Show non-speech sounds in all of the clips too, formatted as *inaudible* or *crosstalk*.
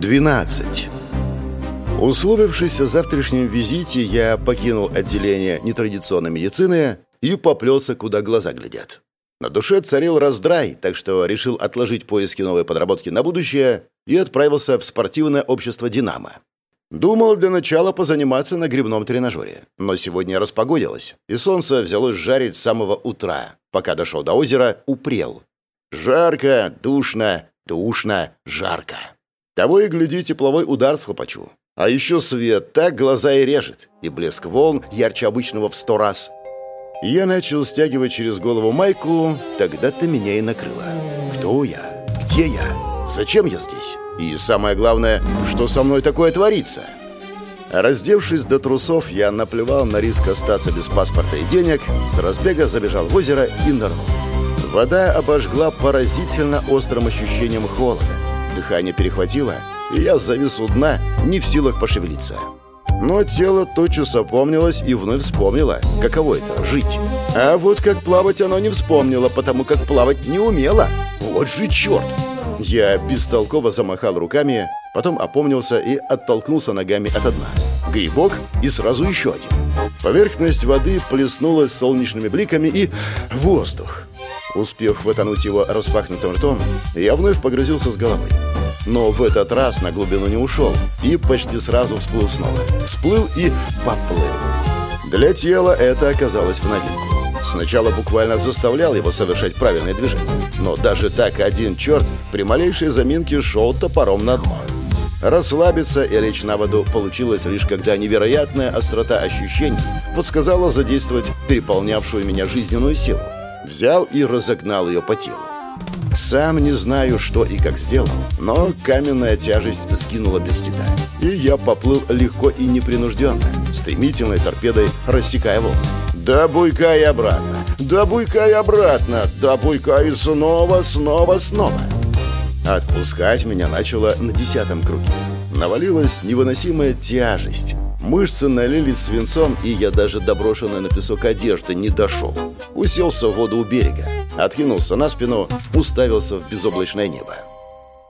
12. Условившись о завтрашнем визите, я покинул отделение нетрадиционной медицины и поплелся, куда глаза глядят. На душе царил раздрай, так что решил отложить поиски новой подработки на будущее и отправился в спортивное общество «Динамо». Думал для начала позаниматься на грибном тренажере, но сегодня распогодилось, и солнце взялось жарить с самого утра. Пока дошел до озера, упрел. Жарко, душно, душно, жарко. Того и гляди, тепловой удар схлопочу. А еще свет так глаза и режет, и блеск волн ярче обычного в сто раз. Я начал стягивать через голову майку, тогда-то меня и накрыло. Кто я? Где я? Зачем я здесь? И самое главное, что со мной такое творится? Раздевшись до трусов, я наплевал на риск остаться без паспорта и денег, с разбега забежал в озеро и нырнул. Вода обожгла поразительно острым ощущением холода. Дыхание перехватило, и я завис у дна, не в силах пошевелиться. Но тело тотчас опомнилось и вновь вспомнило, каково это — жить. А вот как плавать оно не вспомнило, потому как плавать не умело. Вот же черт! Я бестолково замахал руками, потом опомнился и оттолкнулся ногами от дна. Грибок и сразу еще один. Поверхность воды плеснулась солнечными бликами и... воздух. Успев вытянуть его распахнутым ртом, я вновь погрузился с головой. Но в этот раз на глубину не ушел и почти сразу всплыл снова. Всплыл и поплыл. Для тела это оказалось в новинку. Сначала буквально заставлял его совершать правильные движения. Но даже так один черт при малейшей заминке шел топором на дно. Расслабиться и лечь на воду получилось лишь когда невероятная острота ощущений подсказала задействовать переполнявшую меня жизненную силу. Взял и разогнал ее по телу. Сам не знаю, что и как сделал, но каменная тяжесть скинула без следа. И я поплыл легко и непринужденно, стремительной торпедой рассекая волны. Да буйка и обратно, да буйка и обратно, да буйка и снова, снова, снова. Отпускать меня начало на десятом круге. Навалилась невыносимая тяжесть. Мышцы налились свинцом, и я даже доброшенной на песок одежды не дошел. Уселся в воду у берега, откинулся на спину, уставился в безоблачное небо.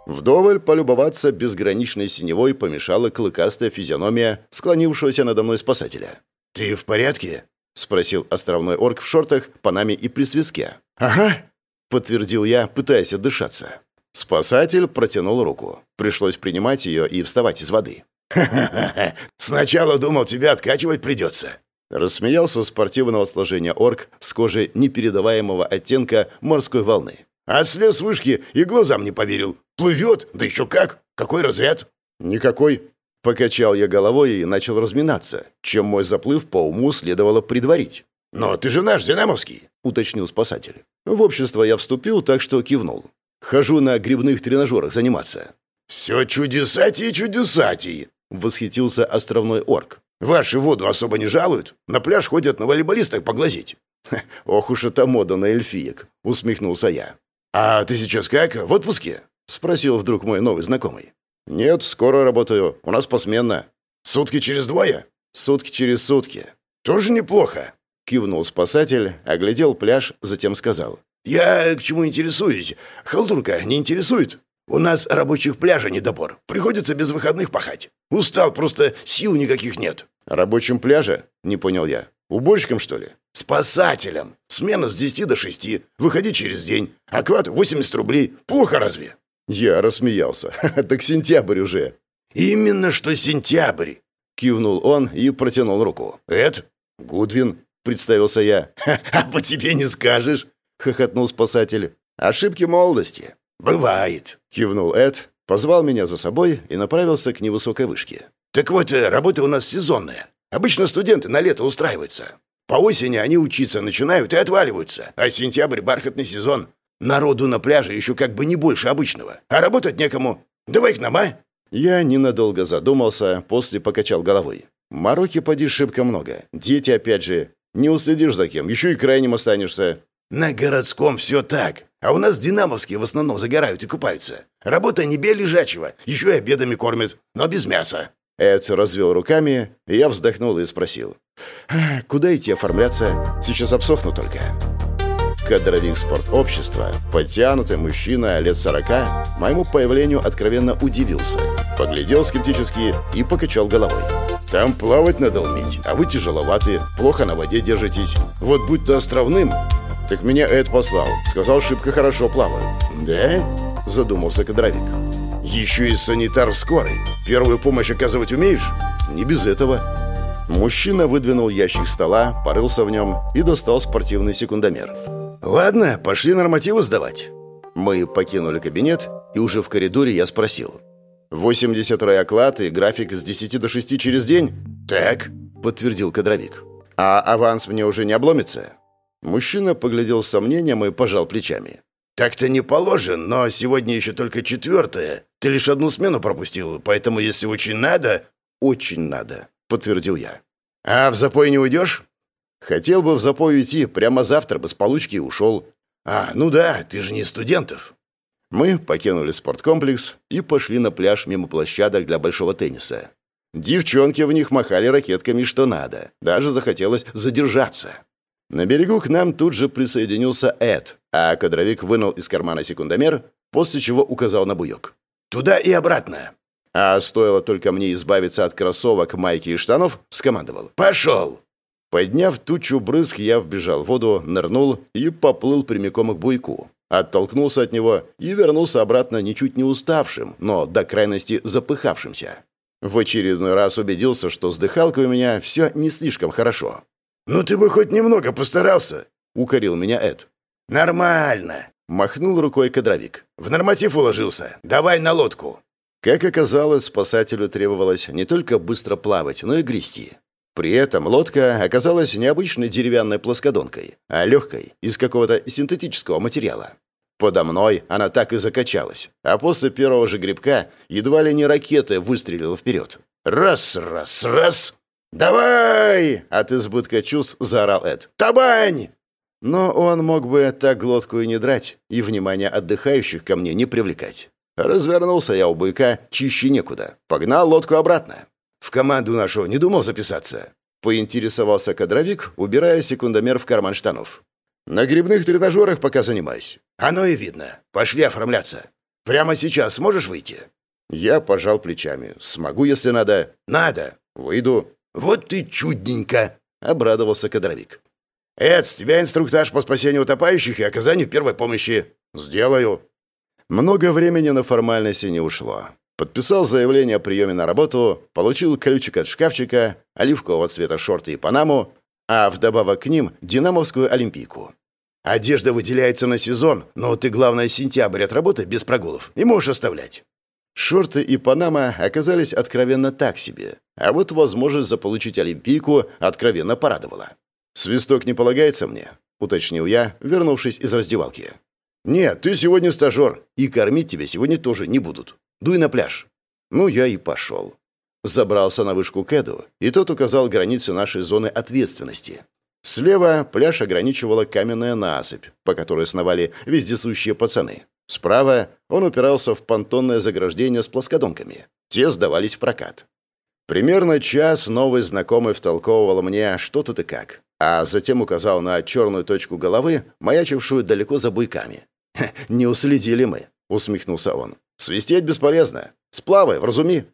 Вдоволь полюбоваться безграничной синевой помешала клыкастая физиономия склонившегося надо мной спасателя. «Ты в порядке?» — спросил островной орк в шортах, панаме и при свиске. «Ага», — подтвердил я, пытаясь отдышаться. Спасатель протянул руку. Пришлось принимать ее и вставать из воды. «Ха-ха-ха! *laughs* Сначала думал, тебя откачивать придется!» Рассмеялся спортивного сложения орк с кожей непередаваемого оттенка морской волны. «А слез вышки и глазам не поверил. Плывет? Да еще как! Какой разряд?» «Никакой!» Покачал я головой и начал разминаться, чем мой заплыв по уму следовало предварить. «Но ты же наш динамовский!» — уточнил спасатель. В общество я вступил, так что кивнул. «Хожу на грибных тренажерах заниматься». «Все чудесатей чудесатей!» — восхитился островной орк. «Ваши воду особо не жалуют? На пляж ходят на волейболисток поглазеть». «Ох уж эта мода на эльфиек!» — усмехнулся я. «А ты сейчас как? В отпуске?» — спросил вдруг мой новый знакомый. «Нет, скоро работаю. У нас посменно». «Сутки через двое?» «Сутки через сутки». «Тоже неплохо», — кивнул спасатель, оглядел пляж, затем сказал. «Я к чему интересуюсь? Халтурка не интересует?» У нас рабочих пляжа недобор. Приходится без выходных пахать. Устал, просто сил никаких нет». «Рабочим пляжа?» — не понял я. «Уборщиком, что ли?» «Спасателем. Смена с 10 до 6. Выходи через день. Оклад 80 рублей. Плохо разве?» Я рассмеялся. *laughs* «Так сентябрь уже». «Именно что сентябрь!» Кивнул он и протянул руку. «Эд?» «Гудвин», — представился я. *laughs* «А по тебе не скажешь!» — хохотнул спасатель. «Ошибки молодости. «Бывает», — кивнул Эд, позвал меня за собой и направился к невысокой вышке. «Так вот, э, работа у нас сезонная. Обычно студенты на лето устраиваются. По осени они учиться начинают и отваливаются, а сентябрь — бархатный сезон. Народу на пляже еще как бы не больше обычного, а работать некому. Давай к нам, а?» Я ненадолго задумался, после покачал головой. «Мороки поди шибко много. Дети опять же. Не уследишь за кем, еще и крайним останешься». «На городском все так. А у нас динамовские в основном загорают и купаются. Работа не бей лежачего, еще и обедами кормят, но без мяса». Эд развел руками, и я вздохнул и спросил. «Куда идти оформляться? Сейчас обсохну только». кадровик спортобщества, подтянутый мужчина лет сорока, моему появлению откровенно удивился. Поглядел скептически и покачал головой. «Там плавать надо уметь, а вы тяжеловаты, плохо на воде держитесь. Вот будь то островным...» «Так меня Эд послал, сказал, шибко хорошо плаваю». «Да?» – задумался кадровик. «Еще и санитар скорой. Первую помощь оказывать умеешь?» «Не без этого». Мужчина выдвинул ящик стола, порылся в нем и достал спортивный секундомер. «Ладно, пошли нормативы сдавать». Мы покинули кабинет, и уже в коридоре я спросил. «80 оклад и график с 10 до 6 через день?» «Так», — подтвердил кадровик. «А аванс мне уже не обломится?» Мужчина поглядел с сомнением и пожал плечами. «Так-то не положен, но сегодня еще только четвертое. Ты лишь одну смену пропустил, поэтому если очень надо...» «Очень надо», — подтвердил я. «А в запой не уйдешь?» «Хотел бы в запой уйти, прямо завтра бы с получки ушел». «А, ну да, ты же не студентов». Мы покинули спорткомплекс и пошли на пляж мимо площадок для большого тенниса. Девчонки в них махали ракетками что надо. Даже захотелось задержаться. На берегу к нам тут же присоединился Эд, а кадровик вынул из кармана секундомер, после чего указал на буёк. «Туда и обратно!» А стоило только мне избавиться от кроссовок, майки и штанов, скомандовал «Пошел!». Подняв тучу брызг, я вбежал в воду, нырнул и поплыл прямиком к буйку. Оттолкнулся от него и вернулся обратно ничуть не уставшим, но до крайности запыхавшимся. В очередной раз убедился, что с дыхалкой у меня все не слишком хорошо. «Ну ты бы хоть немного постарался», — укорил меня Эд. «Нормально», — махнул рукой кадровик. «В норматив уложился. Давай на лодку». Как оказалось, спасателю требовалось не только быстро плавать, но и грести. При этом лодка оказалась не обычной деревянной плоскодонкой, а легкой, из какого-то синтетического материала. Подо мной она так и закачалась, а после первого же грибка едва ли не ракеты выстрелила вперед. «Раз, раз, раз!» «Давай!» — от избытка чувств заорал Эд. «Табань!» Но он мог бы так глотку и не драть, и внимание отдыхающих ко мне не привлекать. Развернулся я у быка, чище некуда. Погнал лодку обратно. «В команду нашу не думал записаться?» Поинтересовался кадровик, убирая секундомер в карман штанов. «На грибных тренажерах пока занимаюсь. Оно и видно. Пошли оформляться. Прямо сейчас сможешь выйти?» Я пожал плечами. «Смогу, если надо». «Надо». «Выйду». «Вот ты чудненько!» — обрадовался кадровик. «Эд, тебя инструктаж по спасению утопающих и оказанию первой помощи. Сделаю». Много времени на формальности не ушло. Подписал заявление о приеме на работу, получил ключик от шкафчика, оливкового цвета шорты и панаму, а вдобавок к ним динамовскую олимпийку. Одежда выделяется на сезон, но ты, главное, сентябрь отработай без прогулов и можешь оставлять. Шорты и панама оказались откровенно так себе, а вот возможность заполучить олимпийку откровенно порадовала. «Свисток не полагается мне», — уточнил я, вернувшись из раздевалки. «Нет, ты сегодня стажер, и кормить тебя сегодня тоже не будут. Дуй на пляж». Ну, я и пошел. Забрался на вышку Кэду, и тот указал границу нашей зоны ответственности. Слева пляж ограничивала каменная насыпь, по которой сновали вездесущие пацаны. Справа он упирался в понтонное заграждение с плоскодонками. Те сдавались в прокат. Примерно час новый знакомый втолковывал мне что-то-то как, а затем указал на черную точку головы, маячившую далеко за буйками. «Не уследили мы», — усмехнулся он. Свистеть бесполезно. Сплавай, вразуми.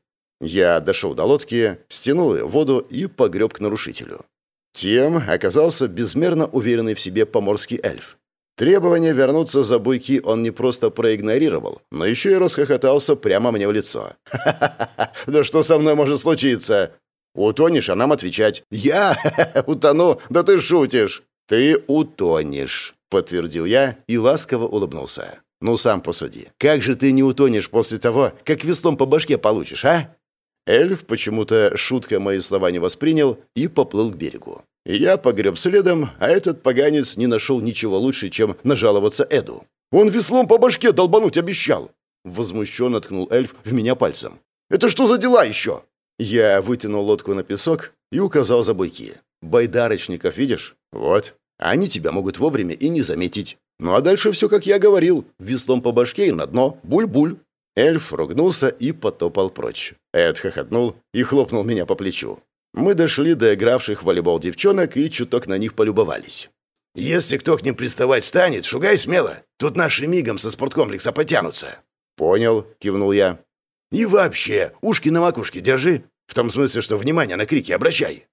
Я дошел до лодки, стянул ее в воду и погреб к нарушителю. Тем оказался безмерно уверенный в себе поморский эльф. Требование вернуться за буйки он не просто проигнорировал, но еще и расхохотался прямо мне в лицо. «Ха-ха-ха! *laughs* Да что со мной может случиться?» «Утонешь, а нам отвечать». «Я? *laughs* Утону? Да ты шутишь!» «Ты утонешь», — подтвердил я и ласково улыбнулся. Ну, сам посуди. Как же ты не утонешь после того, как веслом по башке получишь, а? Эльф почему-то шутка мои слова не воспринял и поплыл к берегу. Я погреб следом, а этот поганец не нашел ничего лучше, чем нажаловаться Эду. «Он веслом по башке долбануть обещал!» Возмущенно ткнул эльф в меня пальцем. «Это что за дела еще?» Я вытянул лодку на песок и указал за буйки. «Байдарочников видишь? Вот. Они тебя могут вовремя и не заметить. Ну а дальше все, как я говорил. Веслом по башке и на дно. Буль-буль. Эльф ругнулся и потопал прочь. Эд хохотнул и хлопнул меня по плечу. Мы дошли до игравших в волейбол девчонок и чуток на них полюбовались. Если кто к ним приставать станет, шугай смело. Тут наши мигом со спорткомплекса потянутся». «Понял», — кивнул я. «И вообще, ушки на макушке держи. В том смысле, что внимание на крики обращай».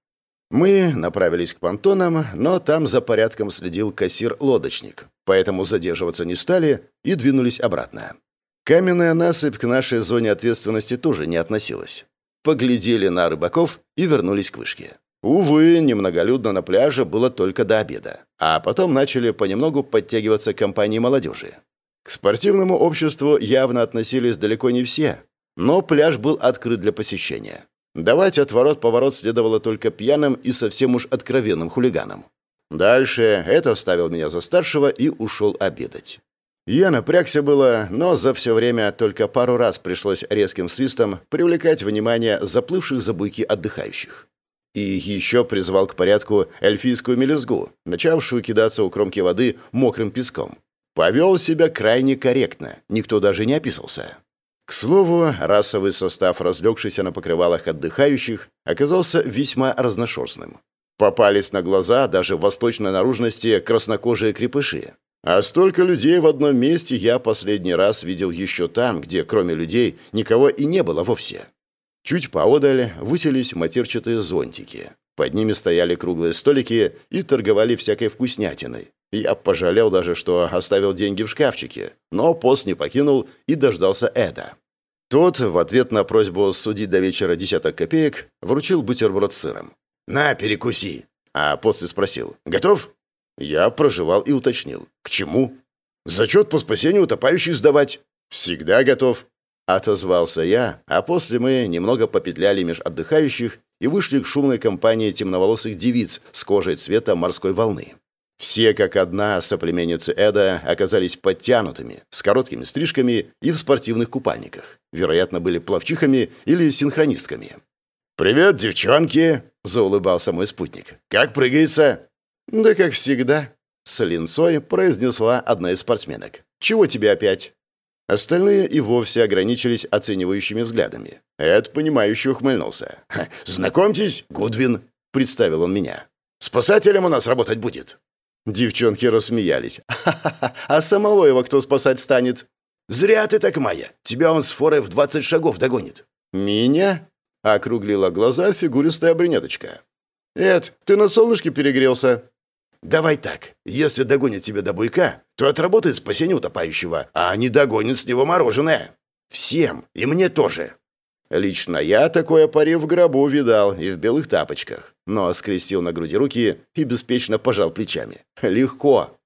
Мы направились к понтонам, но там за порядком следил кассир-лодочник, поэтому задерживаться не стали и двинулись обратно. Каменная насыпь к нашей зоне ответственности тоже не относилась. Поглядели на рыбаков и вернулись к вышке. Увы, немноголюдно на пляже было только до обеда, а потом начали понемногу подтягиваться компании молодежи. К спортивному обществу явно относились далеко не все, но пляж был открыт для посещения. Давать отворот-поворот следовало только пьяным и совсем уж откровенным хулиганам. Дальше это оставил меня за старшего и ушел обедать. Я напрягся было, но за все время только пару раз пришлось резким свистом привлекать внимание заплывших за буйки отдыхающих. И еще призвал к порядку эльфийскую мелюзгу, начавшую кидаться у кромки воды мокрым песком. Повел себя крайне корректно, никто даже не описался. К слову, расовый состав, разлегшийся на покрывалах отдыхающих, оказался весьма разношерстным. Попались на глаза даже восточной наружности краснокожие крепыши. А столько людей в одном месте я последний раз видел еще там, где кроме людей никого и не было вовсе. Чуть поодаль высились матерчатые зонтики. Под ними стояли круглые столики и торговали всякой вкуснятиной. Я пожалел даже, что оставил деньги в шкафчике, но пост не покинул и дождался Эда. Тот, в ответ на просьбу судить до вечера десяток копеек, вручил бутерброд с сыром. «На, перекуси!» А после спросил. «Готов?» Я проживал и уточнил. «К чему?» «Зачет по спасению утопающих сдавать». «Всегда готов». Отозвался я, а после мы немного попетляли меж отдыхающих и вышли к шумной компании темноволосых девиц с кожей цвета морской волны. Все, как одна, соплеменницы Эда оказались подтянутыми, с короткими стрижками и в спортивных купальниках. Вероятно, были плавчихами или синхронистками. «Привет, девчонки!» – заулыбался мой спутник. «Как прыгается?» «Да как всегда», – с линцой произнесла одна из спортсменок. «Чего тебе опять?» Остальные и вовсе ограничились оценивающими взглядами. Эд, понимающе ухмыльнулся. «Знакомьтесь, Гудвин», — представил он меня. «Спасателем у нас работать будет». Девчонки рассмеялись. «Ха-ха-ха! А самого его кто спасать станет?» «Зря ты так, Майя! Тебя он с форой в двадцать шагов догонит!» «Меня?» — округлила глаза фигуристая брюнеточка. «Эд, ты на солнышке перегрелся?» «Давай так. Если догонит тебя до буйка, то отработает спасение утопающего, а не догонит с него мороженое. Всем, и мне тоже». Лично я такое пари в гробу видал и в белых тапочках, но скрестил на груди руки и беспечно пожал плечами. Легко.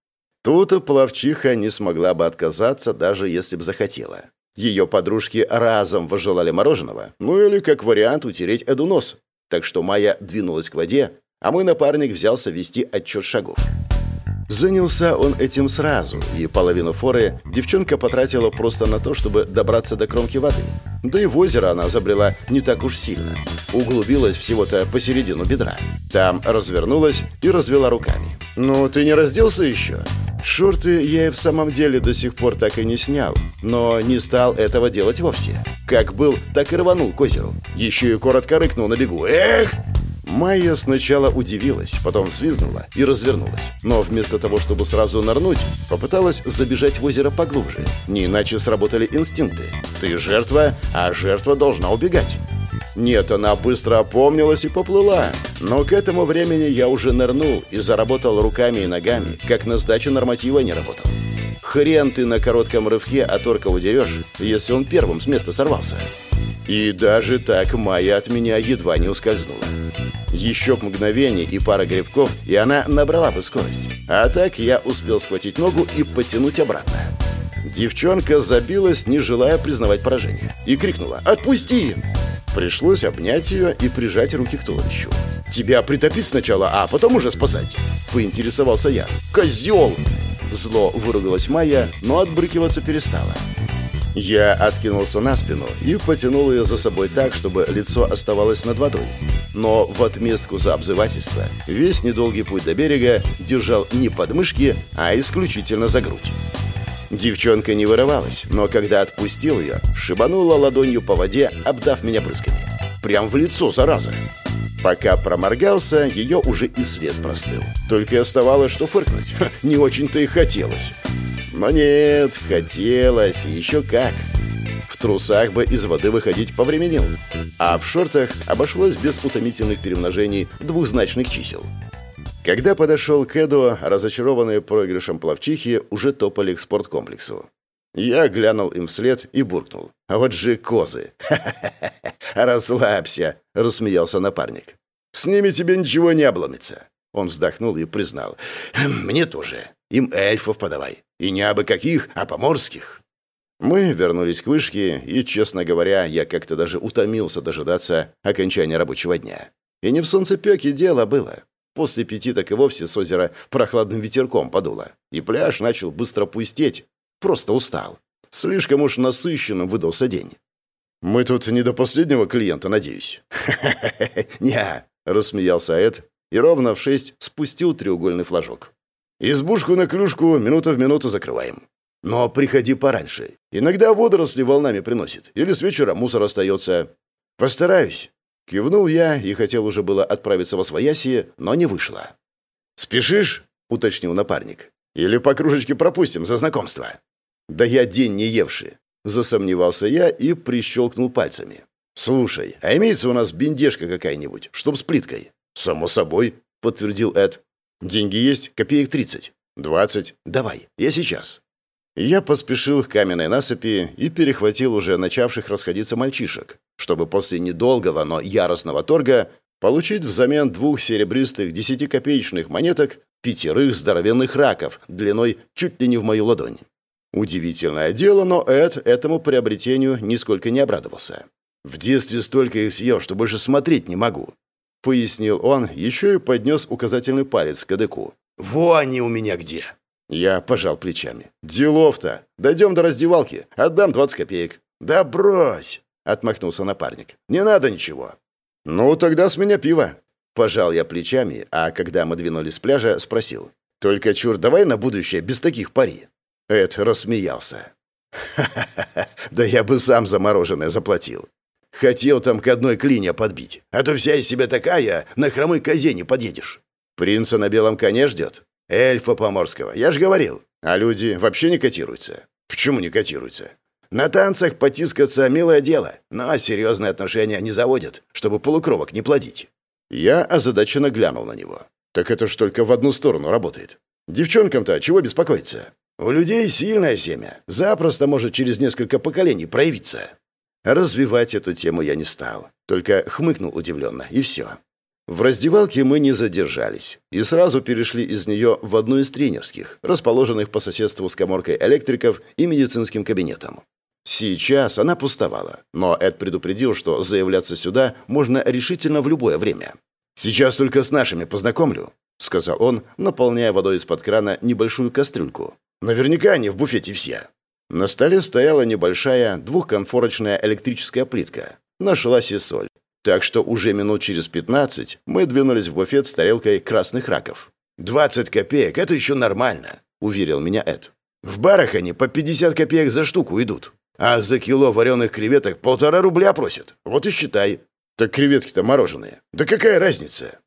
Тут плавчиха не смогла бы отказаться, даже если бы захотела. Ее подружки разом возжелали мороженого, ну или, как вариант, утереть Эду нос. Так что Майя двинулась к воде, а мой напарник взялся вести отчет шагов. Занялся он этим сразу, и половину форы девчонка потратила просто на то, чтобы добраться до кромки воды. Да и в озеро она забрела не так уж сильно. Углубилась всего-то посередину бедра. Там развернулась и развела руками. «Ну, ты не разделся еще?» Шорты я и в самом деле до сих пор так и не снял, но не стал этого делать вовсе. Как был, так и рванул к озеру. Еще и коротко рыкнул на бегу. «Эх!» Майя сначала удивилась, потом свизнула и развернулась. Но вместо того, чтобы сразу нырнуть, попыталась забежать в озеро поглубже. Не иначе сработали инстинкты. Ты жертва, а жертва должна убегать. Нет, она быстро опомнилась и поплыла. Но к этому времени я уже нырнул и заработал руками и ногами, как на сдачу норматива не работал. Хрен ты на коротком рывке от орка удерешь, если он первым с места сорвался. И даже так Майя от меня едва не ускользнула. Еще мгновение и пара грибков, и она набрала бы скорость. А так я успел схватить ногу и потянуть обратно. Девчонка забилась, не желая признавать поражение, и крикнула «Отпусти!». Пришлось обнять ее и прижать руки к туловищу. «Тебя притопить сначала, а потом уже спасать!» – поинтересовался я. «Козел!» Зло выругалась Майя, но отбрыкиваться перестала. Я откинулся на спину и потянул ее за собой так, чтобы лицо оставалось над водой. Но в отместку за обзывательство весь недолгий путь до берега держал не под мышки, а исключительно за грудь. Девчонка не вырывалась, но когда отпустил ее, шибанула ладонью по воде, обдав меня брызгами. Прям в лицо, зараза. Пока проморгался, ее уже и след простыл. Только оставалось, что фыркнуть. Не очень-то и хотелось. Но нет, хотелось, еще как. В трусах бы из воды выходить повременил. А в шортах обошлось без утомительных перемножений двухзначных чисел. Когда подошел к Эду, разочарованные проигрышем плавчихи уже топали к спорткомплексу. Я глянул им вслед и буркнул. «А вот же козы!» *laughs* «Расслабься!» — рассмеялся напарник. «С ними тебе ничего не обломится!» Он вздохнул и признал. «Хм, «Мне тоже. Им эльфов подавай. И не абы каких, а поморских». Мы вернулись к вышке, и, честно говоря, я как-то даже утомился дожидаться окончания рабочего дня. И не в солнцепеке дело было. После пяти так и вовсе с озера прохладным ветерком подуло, и пляж начал быстро пустеть, Просто устал. Слишком уж насыщенным выдался день. «Мы тут не до последнего клиента, надеюсь?» *laughs* «Не-а», рассмеялся Эд и ровно в шесть спустил треугольный флажок. «Избушку на клюшку минута в минуту закрываем. Но приходи пораньше. Иногда водоросли волнами приносит, или с вечера мусор остается. Постараюсь». Кивнул я и хотел уже было отправиться во своясье, но не вышло. «Спешишь?» — уточнил напарник. «Или по кружечке пропустим за знакомство?» «Да я день не евший», — засомневался я и прищелкнул пальцами. «Слушай, а имеется у нас бендежка какая-нибудь, чтоб с плиткой?» «Само собой», — подтвердил Эд. «Деньги есть, копеек тридцать». «Двадцать. Давай, я сейчас». Я поспешил к каменной насыпи и перехватил уже начавших расходиться мальчишек, чтобы после недолгого, но яростного торга получить взамен двух серебристых десятикопеечных монеток пятерых здоровенных раков длиной чуть ли не в мою ладонь. Удивительное дело, но Эд этому приобретению нисколько не обрадовался. «В детстве столько их съел, что больше смотреть не могу», — пояснил он, еще и поднес указательный палец к кадыку. «Во они у меня где!» Я пожал плечами. «Делов-то! Дойдем до раздевалки, отдам 20 копеек». «Да брось!» — отмахнулся напарник. «Не надо ничего». «Ну, тогда с меня пиво». Пожал я плечами, а когда мы двинулись с пляжа, спросил. «Только, чур, давай на будущее без таких пари». Эд рассмеялся. «Ха-ха-ха, *laughs* да я бы сам за мороженое заплатил. Хотел там к одной клине подбить, а то вся из себя такая, на хромой козе не подъедешь. Принца на белом коне ждет? Эльфа поморского, я ж говорил. А люди вообще не котируются. Почему не котируются? На танцах потискаться – милое дело, но серьезные отношения не заводят, чтобы полукровок не плодить. Я озадаченно глянул на него. Так это ж только в одну сторону работает. Девчонкам-то чего беспокоиться? У людей сильное семя. Запросто может через несколько поколений проявиться. Развивать эту тему я не стал. Только хмыкнул удивленно, и все. В раздевалке мы не задержались и сразу перешли из нее в одну из тренерских, расположенных по соседству с коморкой электриков и медицинским кабинетом. Сейчас она пустовала, но Эд предупредил, что заявляться сюда можно решительно в любое время. «Сейчас только с нашими познакомлю», — сказал он, наполняя водой из-под крана небольшую кастрюльку. Наверняка они в буфете все. На столе стояла небольшая двухконфорочная электрическая плитка. Нашлась и соль. Так что уже минут через пятнадцать мы двинулись в буфет с тарелкой красных раков. «Двадцать копеек — это еще нормально», — уверил меня Эд. «В барах они по пятьдесят копеек за штуку идут. А за кило вареных креветок полтора рубля просят. Вот и считай. Так креветки-то мороженые. Да какая разница?»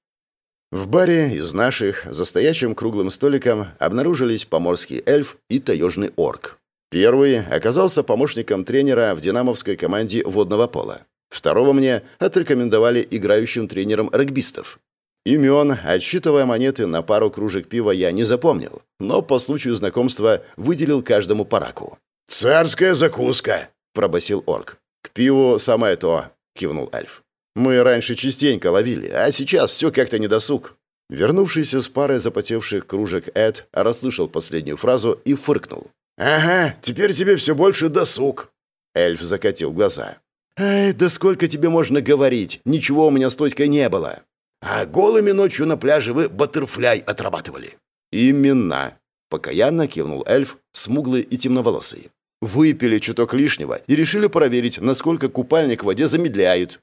В баре из наших за стоячим круглым столиком обнаружились поморский эльф и таежный орк. Первый оказался помощником тренера в динамовской команде водного пола. Второго мне отрекомендовали играющим тренером регбистов. Имен, отсчитывая монеты на пару кружек пива, я не запомнил, но по случаю знакомства выделил каждому параку. «Царская закуска!» – пробасил орк. «К пиву самое то!» – кивнул эльф. Мы раньше частенько ловили, а сейчас все как-то недосуг». Вернувшийся с парой запотевших кружек Эд расслышал последнюю фразу и фыркнул. «Ага, теперь тебе все больше досуг». Эльф закатил глаза. «Эй, да сколько тебе можно говорить? Ничего у меня с Тоськой не было». «А голыми ночью на пляже вы баттерфляй отрабатывали». «Именно», — покаянно кивнул эльф, смуглый и темноволосый. «Выпили чуток лишнего и решили проверить, насколько купальник в воде замедляет.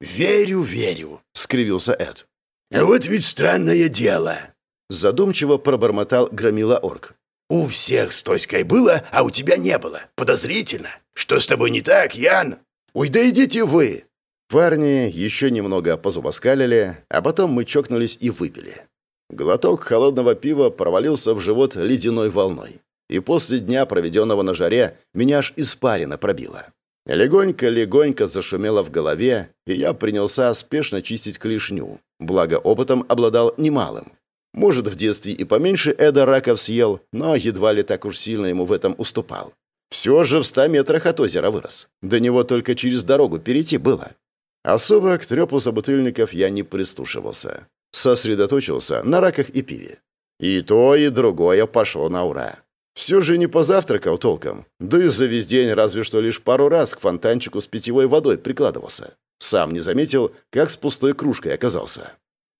«Верю, верю», — скривился Эд. «А вот ведь странное дело», — задумчиво пробормотал громила орк. «У всех с Тоськой было, а у тебя не было. Подозрительно. Что с тобой не так, Ян?» «Ой, да идите вы!» Парни еще немного позубоскалили, а потом мы чокнулись и выпили. Глоток холодного пива провалился в живот ледяной волной. И после дня, проведенного на жаре, меня аж испарина пробило. Легонько-легонько зашумело в голове, и я принялся спешно чистить клешню. Благо, опытом обладал немалым. Может, в детстве и поменьше Эда раков съел, но едва ли так уж сильно ему в этом уступал. Все же в ста метрах от озера вырос. До него только через дорогу перейти было. Особо к трепу собутыльников я не прислушивался. Сосредоточился на раках и пиве. И то, и другое пошло на ура. Все же не позавтракал толком, да и за весь день разве что лишь пару раз к фонтанчику с питьевой водой прикладывался. Сам не заметил, как с пустой кружкой оказался.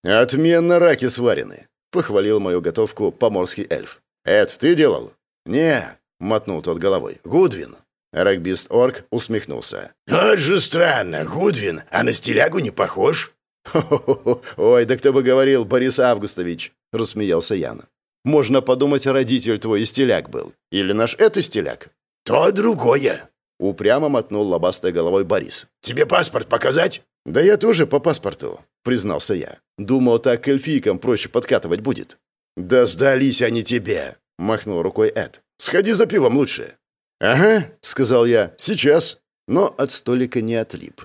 «Отменно раки сварены», — похвалил мою готовку поморский эльф. «Эд, ты делал?» «Не», — мотнул тот головой. «Гудвин». Регбист-орк усмехнулся. «Вот же странно, Гудвин, а на стилягу не похож?» «Хо-хо-хо! Ой, да кто бы говорил, Борис Августович!» — рассмеялся Ян. «Можно подумать, родитель твой стиляк был. Или наш это стиляк?» «То другое!» — упрямо мотнул лобастой головой Борис. «Тебе паспорт показать?» «Да я тоже по паспорту», — признался я. «Думал, так к эльфийкам проще подкатывать будет». «Да сдались они тебе!» — махнул рукой Эд. «Сходи за пивом лучше». «Ага», — сказал я, — «сейчас». Но от столика не отлип.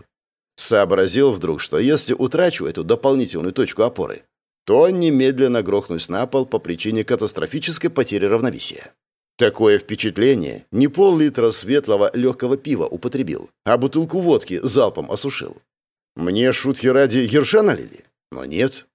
Сообразил вдруг, что если утрачу эту дополнительную точку опоры, то немедленно грохнусь на пол по причине катастрофической потери равновесия. Такое впечатление не пол-литра светлого легкого пива употребил, а бутылку водки залпом осушил. Мне шутки ради ерша налили? Но нет.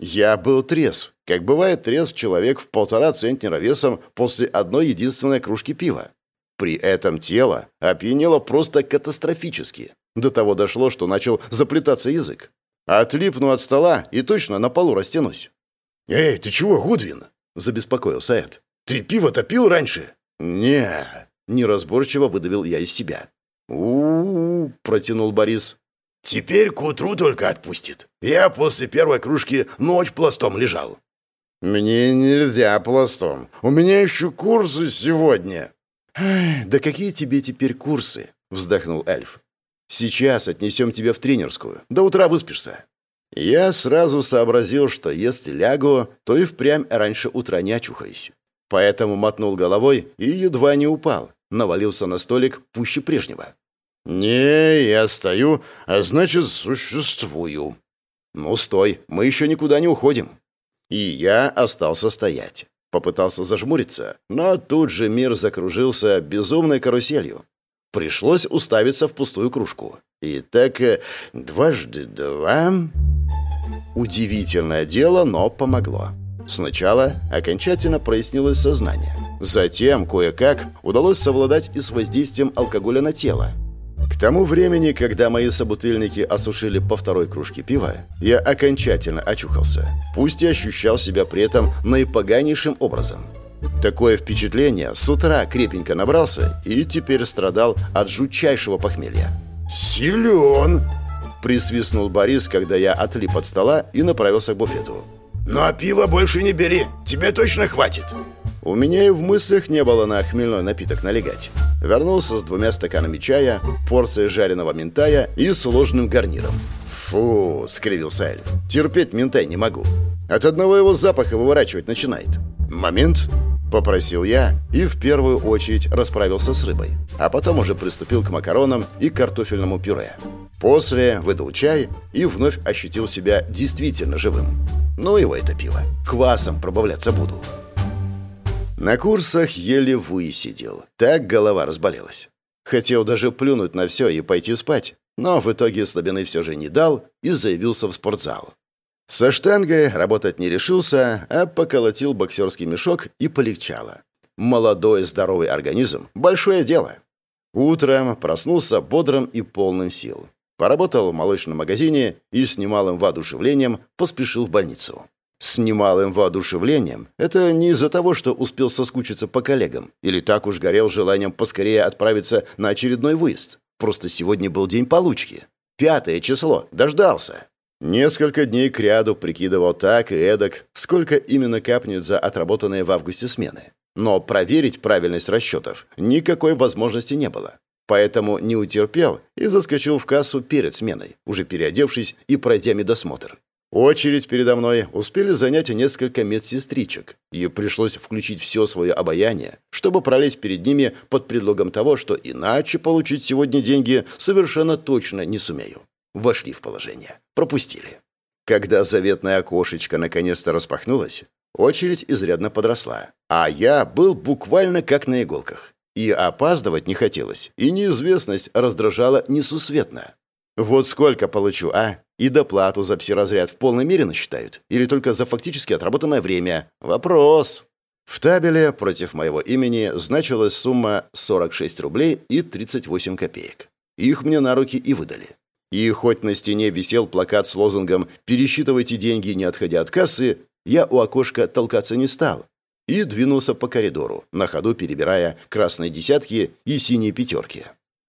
Я был трезв, как бывает трезв человек в полтора центнера весом после одной единственной кружки пива. При этом тело опьянело просто катастрофически. До того дошло, что начал заплетаться язык. Отлипну от стола и точно на полу растянусь. «Эй, ты чего, Гудвин?» – забеспокоился Эд. «Ты пиво-то пил раньше?» «Не», – неразборчиво выдавил я из себя. у, протянул Борис. «Теперь к утру только отпустит. Я после первой кружки ночь пластом лежал». «Мне нельзя пластом. У меня еще курсы сегодня». «Да какие тебе теперь курсы?» – вздохнул эльф. Сейчас отнесем тебя в тренерскую. До утра выспишься». Я сразу сообразил, что если лягу, то и впрямь раньше утра не очухаюсь. Поэтому мотнул головой и едва не упал. Навалился на столик пуще прежнего. «Не, я стою, а значит, существую». «Ну, стой, мы еще никуда не уходим». И я остался стоять. Попытался зажмуриться, но тут же мир закружился безумной каруселью. Пришлось уставиться в пустую кружку. И так э, дважды два... Удивительное дело, но помогло. Сначала окончательно прояснилось сознание. Затем, кое-как, удалось совладать и с воздействием алкоголя на тело. К тому времени, когда мои собутыльники осушили по второй кружке пива, я окончательно очухался, пусть и ощущал себя при этом наипоганейшим образом – Такое впечатление с утра крепенько набрался и теперь страдал от жутчайшего похмелья. «Силен!» – присвистнул Борис, когда я отлип от стола и направился к буфету. «Ну а пива больше не бери, тебе точно хватит!» У меня и в мыслях не было на хмельной напиток налегать. Вернулся с двумя стаканами чая, порцией жареного ментая и сложным гарниром. «Фу!» — скривился эльф. «Терпеть ментай не могу. От одного его запаха выворачивать начинает». «Момент!» — попросил я и в первую очередь расправился с рыбой, а потом уже приступил к макаронам и картофельному пюре. После выдал чай и вновь ощутил себя действительно живым. Ну его это пиво. Квасом пробавляться буду. На курсах еле высидел. Так голова разболелась. Хотел даже плюнуть на все и пойти спать, но в итоге слабины все же не дал и заявился в спортзал. Со штангой работать не решился, а поколотил боксерский мешок и полегчало. Молодой здоровый организм – большое дело. Утром проснулся бодрым и полным сил. Поработал в молочном магазине и с немалым воодушевлением поспешил в больницу. С немалым воодушевлением – это не из-за того, что успел соскучиться по коллегам или так уж горел желанием поскорее отправиться на очередной выезд. Просто сегодня был день получки. Пятое число. Дождался. Несколько дней кряду прикидывал так и эдак, сколько именно капнет за отработанные в августе смены. Но проверить правильность расчетов никакой возможности не было. поэтому не утерпел и заскочил в кассу перед сменой, уже переодевшись и пройдя медосмотр. Очередь передо мной успели занять несколько медсестричек, и пришлось включить все свое обаяние, чтобы пролезть перед ними под предлогом того, что иначе получить сегодня деньги совершенно точно не сумею. Вошли в положение. Пропустили. Когда заветное окошечко наконец-то распахнулось, очередь изрядно подросла, а я был буквально как на иголках. И опаздывать не хотелось, и неизвестность раздражала несусветно. Вот сколько получу, а? И доплату за пси-разряд в полной мере насчитают? Или только за фактически отработанное время? Вопрос. В табеле против моего имени значилась сумма 46 рублей и 38 копеек. Их мне на руки и выдали. И хоть на стене висел плакат с лозунгом «Пересчитывайте деньги, не отходя от кассы», я у окошка толкаться не стал, и двинулся по коридору, на ходу перебирая красные десятки и синие пятерки.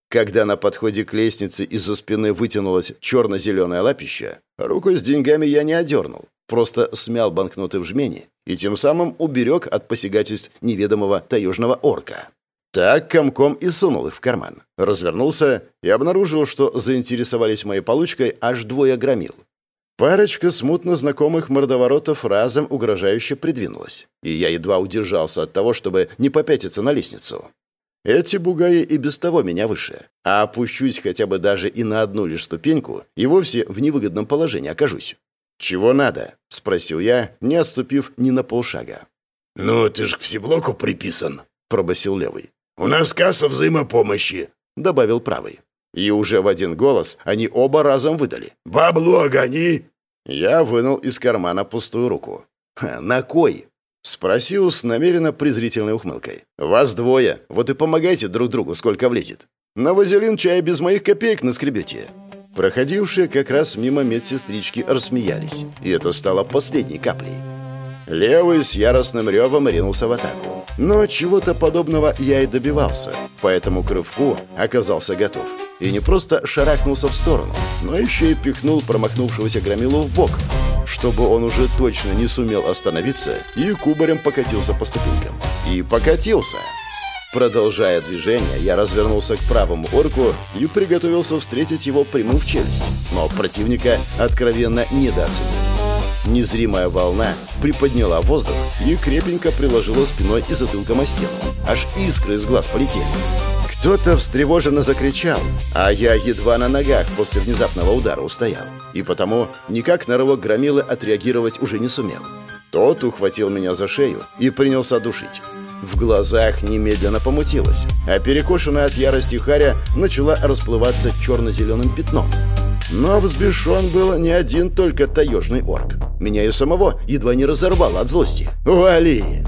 Когда на подходе к лестнице из-за спины вытянулось черно-зеленое лапище, руку с деньгами я не одернул, просто смял банкноты в жмени и тем самым уберег от посягательств неведомого таежного орка. Так комком и сунул их в карман. Развернулся и обнаружил, что заинтересовались моей получкой аж двое громил. Парочка смутно знакомых мордоворотов разом угрожающе придвинулась, и я едва удержался от того, чтобы не попятиться на лестницу. Эти бугаи и без того меня выше, а опущусь хотя бы даже и на одну лишь ступеньку, и вовсе в невыгодном положении окажусь. «Чего надо?» — спросил я, не отступив ни на полшага. «Ну, ты ж к всеблоку приписан», — пробасил левый. «У нас касса взаимопомощи», — добавил правый. И уже в один голос они оба разом выдали. «Бабло гони!» Я вынул из кармана пустую руку. «На кой?» Спросил с намеренно презрительной ухмылкой. «Вас двое, вот и помогайте друг другу, сколько влезет. На вазелин чая без моих копеек наскребете». Проходившие как раз мимо медсестрички рассмеялись, и это стало последней каплей. Левый с яростным ревом ринулся в атаку. Но чего-то подобного я и добивался, поэтому к рывку оказался готов и не просто шарахнулся в сторону, но еще и пихнул промахнувшегося громилу в бок, чтобы он уже точно не сумел остановиться и кубарем покатился по ступенькам. И покатился. Продолжая движение, я развернулся к правому орку и приготовился встретить его прямым в челюсть. Но противника откровенно недооценил. Незримая волна приподняла воздух и крепенько приложила спиной и затылком о стену. Аж искры из глаз полетели. Кто-то встревоженно закричал, а я едва на ногах после внезапного удара устоял. И потому никак на рывок громилы отреагировать уже не сумел. Тот ухватил меня за шею и принялся душить. В глазах немедленно помутилось, а перекошенная от ярости Харя начала расплываться черно-зеленым пятном. Но взбешен был не один только таежный орк. Меня и самого едва не разорвало от злости. «Вали!»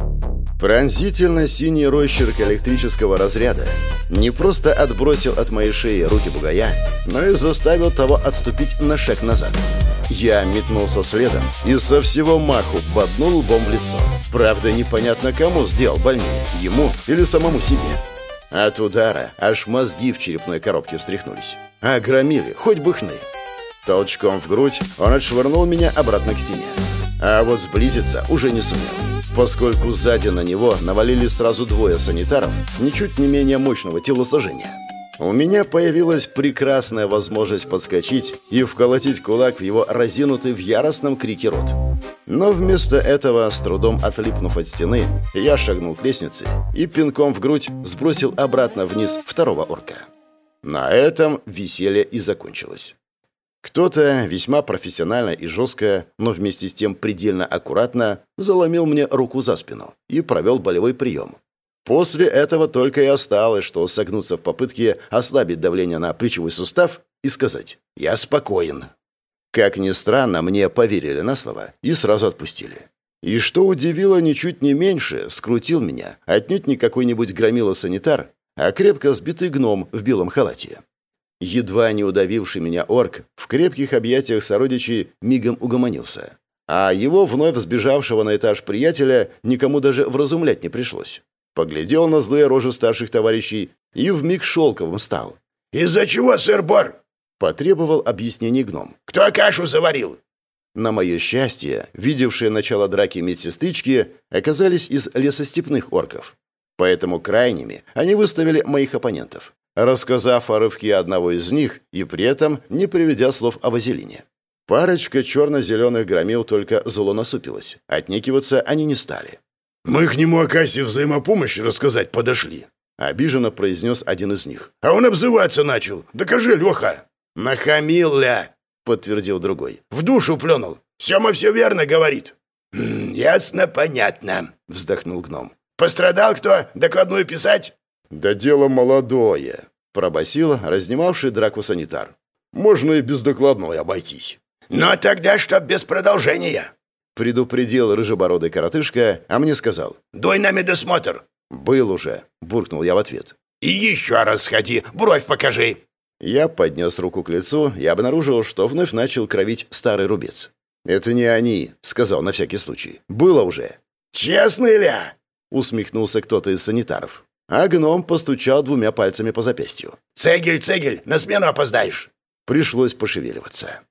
Пронзительно синий росчерк электрического разряда не просто отбросил от моей шеи руки бугая, но и заставил того отступить на шаг назад. Я метнулся следом и со всего маху боднул лбом в лицо. Правда, непонятно кому сделал больнее, ему или самому себе. От удара аж мозги в черепной коробке встряхнулись. А громили, хоть бы хны. Толчком в грудь он отшвырнул меня обратно к стене. А вот сблизиться уже не сумел поскольку сзади на него навалились сразу двое санитаров, ничуть не менее мощного телосложения. У меня появилась прекрасная возможность подскочить и вколотить кулак в его разинутый в яростном крике рот. Но вместо этого, с трудом отлипнув от стены, я шагнул к лестнице и пинком в грудь сбросил обратно вниз второго орка. На этом веселье и закончилось. Кто-то весьма профессионально и жестко, но вместе с тем предельно аккуратно заломил мне руку за спину и провел болевой прием. После этого только и осталось, что согнуться в попытке ослабить давление на плечевой сустав и сказать «Я спокоен». Как ни странно, мне поверили на слово и сразу отпустили. И что удивило ничуть не меньше, скрутил меня отнюдь не какой-нибудь громила-санитар, а крепко сбитый гном в белом халате. Едва не удавивший меня орк в крепких объятиях сородичей мигом угомонился. А его вновь сбежавшего на этаж приятеля никому даже вразумлять не пришлось. Поглядел на злые рожи старших товарищей и вмиг шелковым стал. «Из-за чего, сэр Бор?» — потребовал объяснений гном. «Кто кашу заварил?» На мое счастье, видевшие начало драки медсестрички оказались из лесостепных орков. Поэтому крайними они выставили моих оппонентов рассказав о рывке одного из них и при этом не приведя слов о вазелине. Парочка черно-зеленых громил только зло насупилась. Отнекиваться они не стали. «Мы к нему о кассе взаимопомощи рассказать подошли», — обиженно произнес один из них. «А он обзываться начал. Докажи, Леха!» «Нахамил, ля!» — подтвердил другой. «В душу плюнул. Сема все верно говорит». «Ясно, понятно», — вздохнул гном. «Пострадал кто? Докладную писать?» «Да дело молодое», — пробасил разнимавший драку санитар. «Можно и без докладной обойтись». «Но тогда чтоб без продолжения», — предупредил рыжебородый коротышка, а мне сказал. «Дуй на медосмотр». «Был уже», — буркнул я в ответ. «И еще раз сходи, бровь покажи». Я поднес руку к лицу и обнаружил, что вновь начал кровить старый рубец. «Это не они», — сказал на всякий случай. «Было уже». «Честный ля?» — усмехнулся кто-то из санитаров. А гном постучал двумя пальцами по запястью. «Цегель, цегель, на смену опоздаешь!» Пришлось пошевеливаться.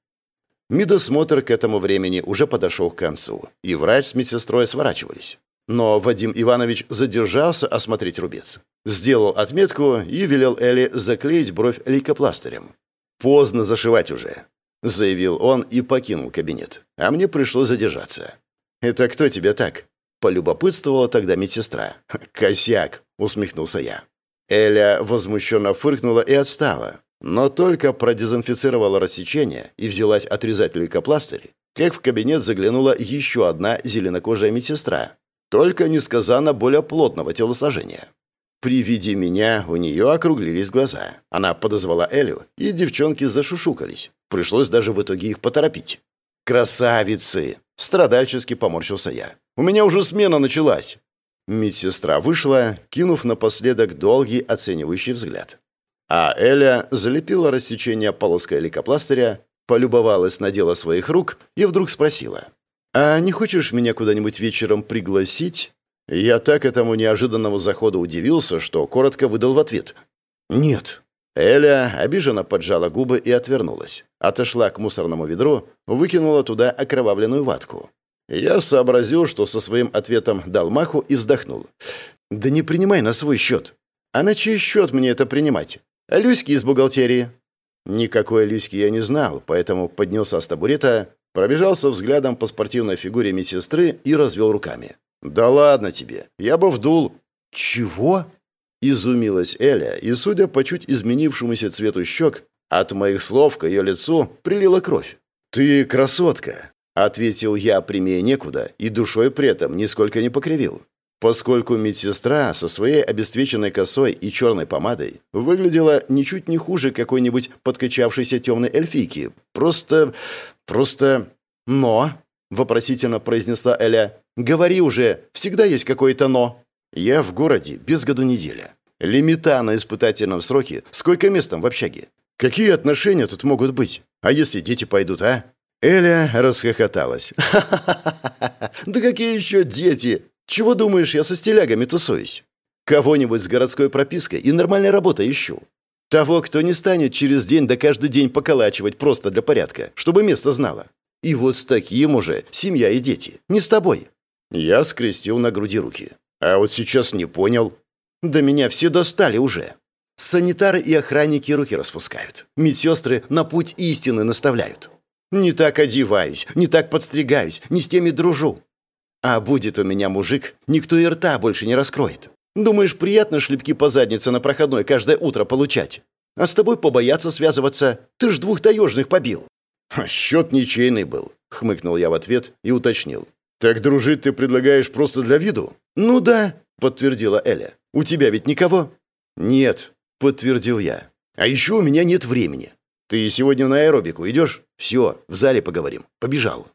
Медосмотр к этому времени уже подошел к концу, и врач с медсестрой сворачивались. Но Вадим Иванович задержался осмотреть рубец. Сделал отметку и велел Элли заклеить бровь лейкопластырем. «Поздно зашивать уже», — заявил он и покинул кабинет. А мне пришлось задержаться. «Это кто тебя так?» — полюбопытствовала тогда медсестра. *laughs* «Косяк», — усмехнулся я. Эля возмущенно фыркнула и отстала, но только продезинфицировала рассечение и взялась отрезать лейкопластырь, как в кабинет заглянула еще одна зеленокожая медсестра, только несказанно более плотного телосложения. При виде меня у нее округлились глаза. Она подозвала Элю, и девчонки зашушукались. Пришлось даже в итоге их поторопить. «Красавицы!» – страдальчески поморщился я. «У меня уже смена началась!» Медсестра вышла, кинув напоследок долгий оценивающий взгляд. А Эля залепила рассечение полоской лейкопластыря, полюбовалась на дело своих рук и вдруг спросила. «А не хочешь меня куда-нибудь вечером пригласить?» Я так этому неожиданному заходу удивился, что коротко выдал в ответ. «Нет». Эля обиженно поджала губы и отвернулась. Отошла к мусорному ведру, выкинула туда окровавленную ватку. Я сообразил, что со своим ответом дал маху и вздохнул. «Да не принимай на свой счет. А на чей счет мне это принимать? Люськи из бухгалтерии». Никакой Люськи я не знал, поэтому поднялся с табурета, пробежался взглядом по спортивной фигуре медсестры и развел руками. «Да ладно тебе, я бы вдул». «Чего?» — изумилась Эля, и, судя по чуть изменившемуся цвету щек, от моих слов к ее лицу прилила кровь. «Ты красотка», — ответил я прямее некуда и душой при этом нисколько не покривил поскольку медсестра со своей обесцвеченной косой и черной помадой выглядела ничуть не хуже какой-нибудь подкачавшейся темной эльфийки. Просто... просто... «Но...» — вопросительно произнесла Эля. «Говори уже, всегда есть какое-то «но». Я в городе без году неделя. Лимита на испытательном сроке. Сколько мест там в общаге? Какие отношения тут могут быть? А если дети пойдут, а?» Эля расхохоталась. «Ха-ха-ха! *laughs* Да какие еще дети? Чего думаешь, я со стилягами тусуюсь? Кого-нибудь с городской пропиской и нормальной работой ищу. Того, кто не станет через день да каждый день поколачивать просто для порядка, чтобы место знало. И вот с таким уже семья и дети. Не с тобой. Я скрестил на груди руки. А вот сейчас не понял. Да меня все достали уже. Санитары и охранники руки распускают. Медсестры на путь истины наставляют. Не так одеваюсь, не так подстригаюсь, не с теми дружу. А будет у меня мужик, никто и рта больше не раскроет. Думаешь, приятно шлепки по заднице на проходной каждое утро получать? А с тобой побояться связываться. Ты ж двух таежных побил. Счет ничейный был, хмыкнул я в ответ и уточнил. Так дружить ты предлагаешь просто для виду? Ну да, подтвердила Эля. У тебя ведь никого? Нет, подтвердил я. А еще у меня нет времени. Ты сегодня на аэробику идешь? Все, в зале поговорим. Побежал.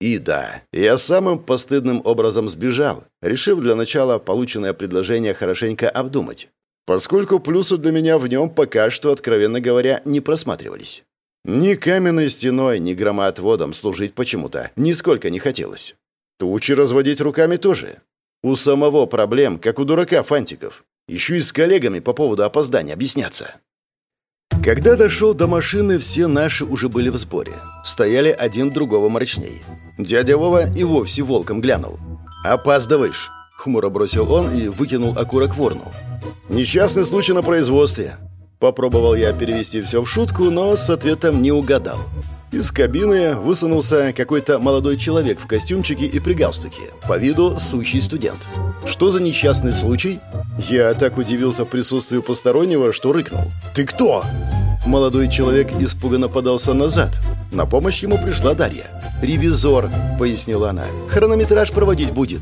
И да, я самым постыдным образом сбежал, решив для начала полученное предложение хорошенько обдумать, поскольку плюсы для меня в нем пока что, откровенно говоря, не просматривались. Ни каменной стеной, ни громоотводом служить почему-то нисколько не хотелось. Тучи разводить руками тоже. У самого проблем, как у дурака Фантиков. Еще и с коллегами по поводу опоздания объясняться. Когда дошел до машины, все наши уже были в сборе. Стояли один другого мрачней. Дядя Вова и вовсе волком глянул. «Опаздываешь!» хмуро бросил он и выкинул окурок в урну. «Несчастный случай на производстве». Попробовал я перевести все в шутку, но с ответом не угадал. Из кабины высунулся какой-то молодой человек в костюмчике и при галстуке. По виду сущий студент. Что за несчастный случай? Я так удивился присутствию постороннего, что рыкнул. «Ты кто?» Молодой человек испуганно подался назад. На помощь ему пришла Дарья. «Ревизор», — пояснила она. «Хронометраж проводить будет».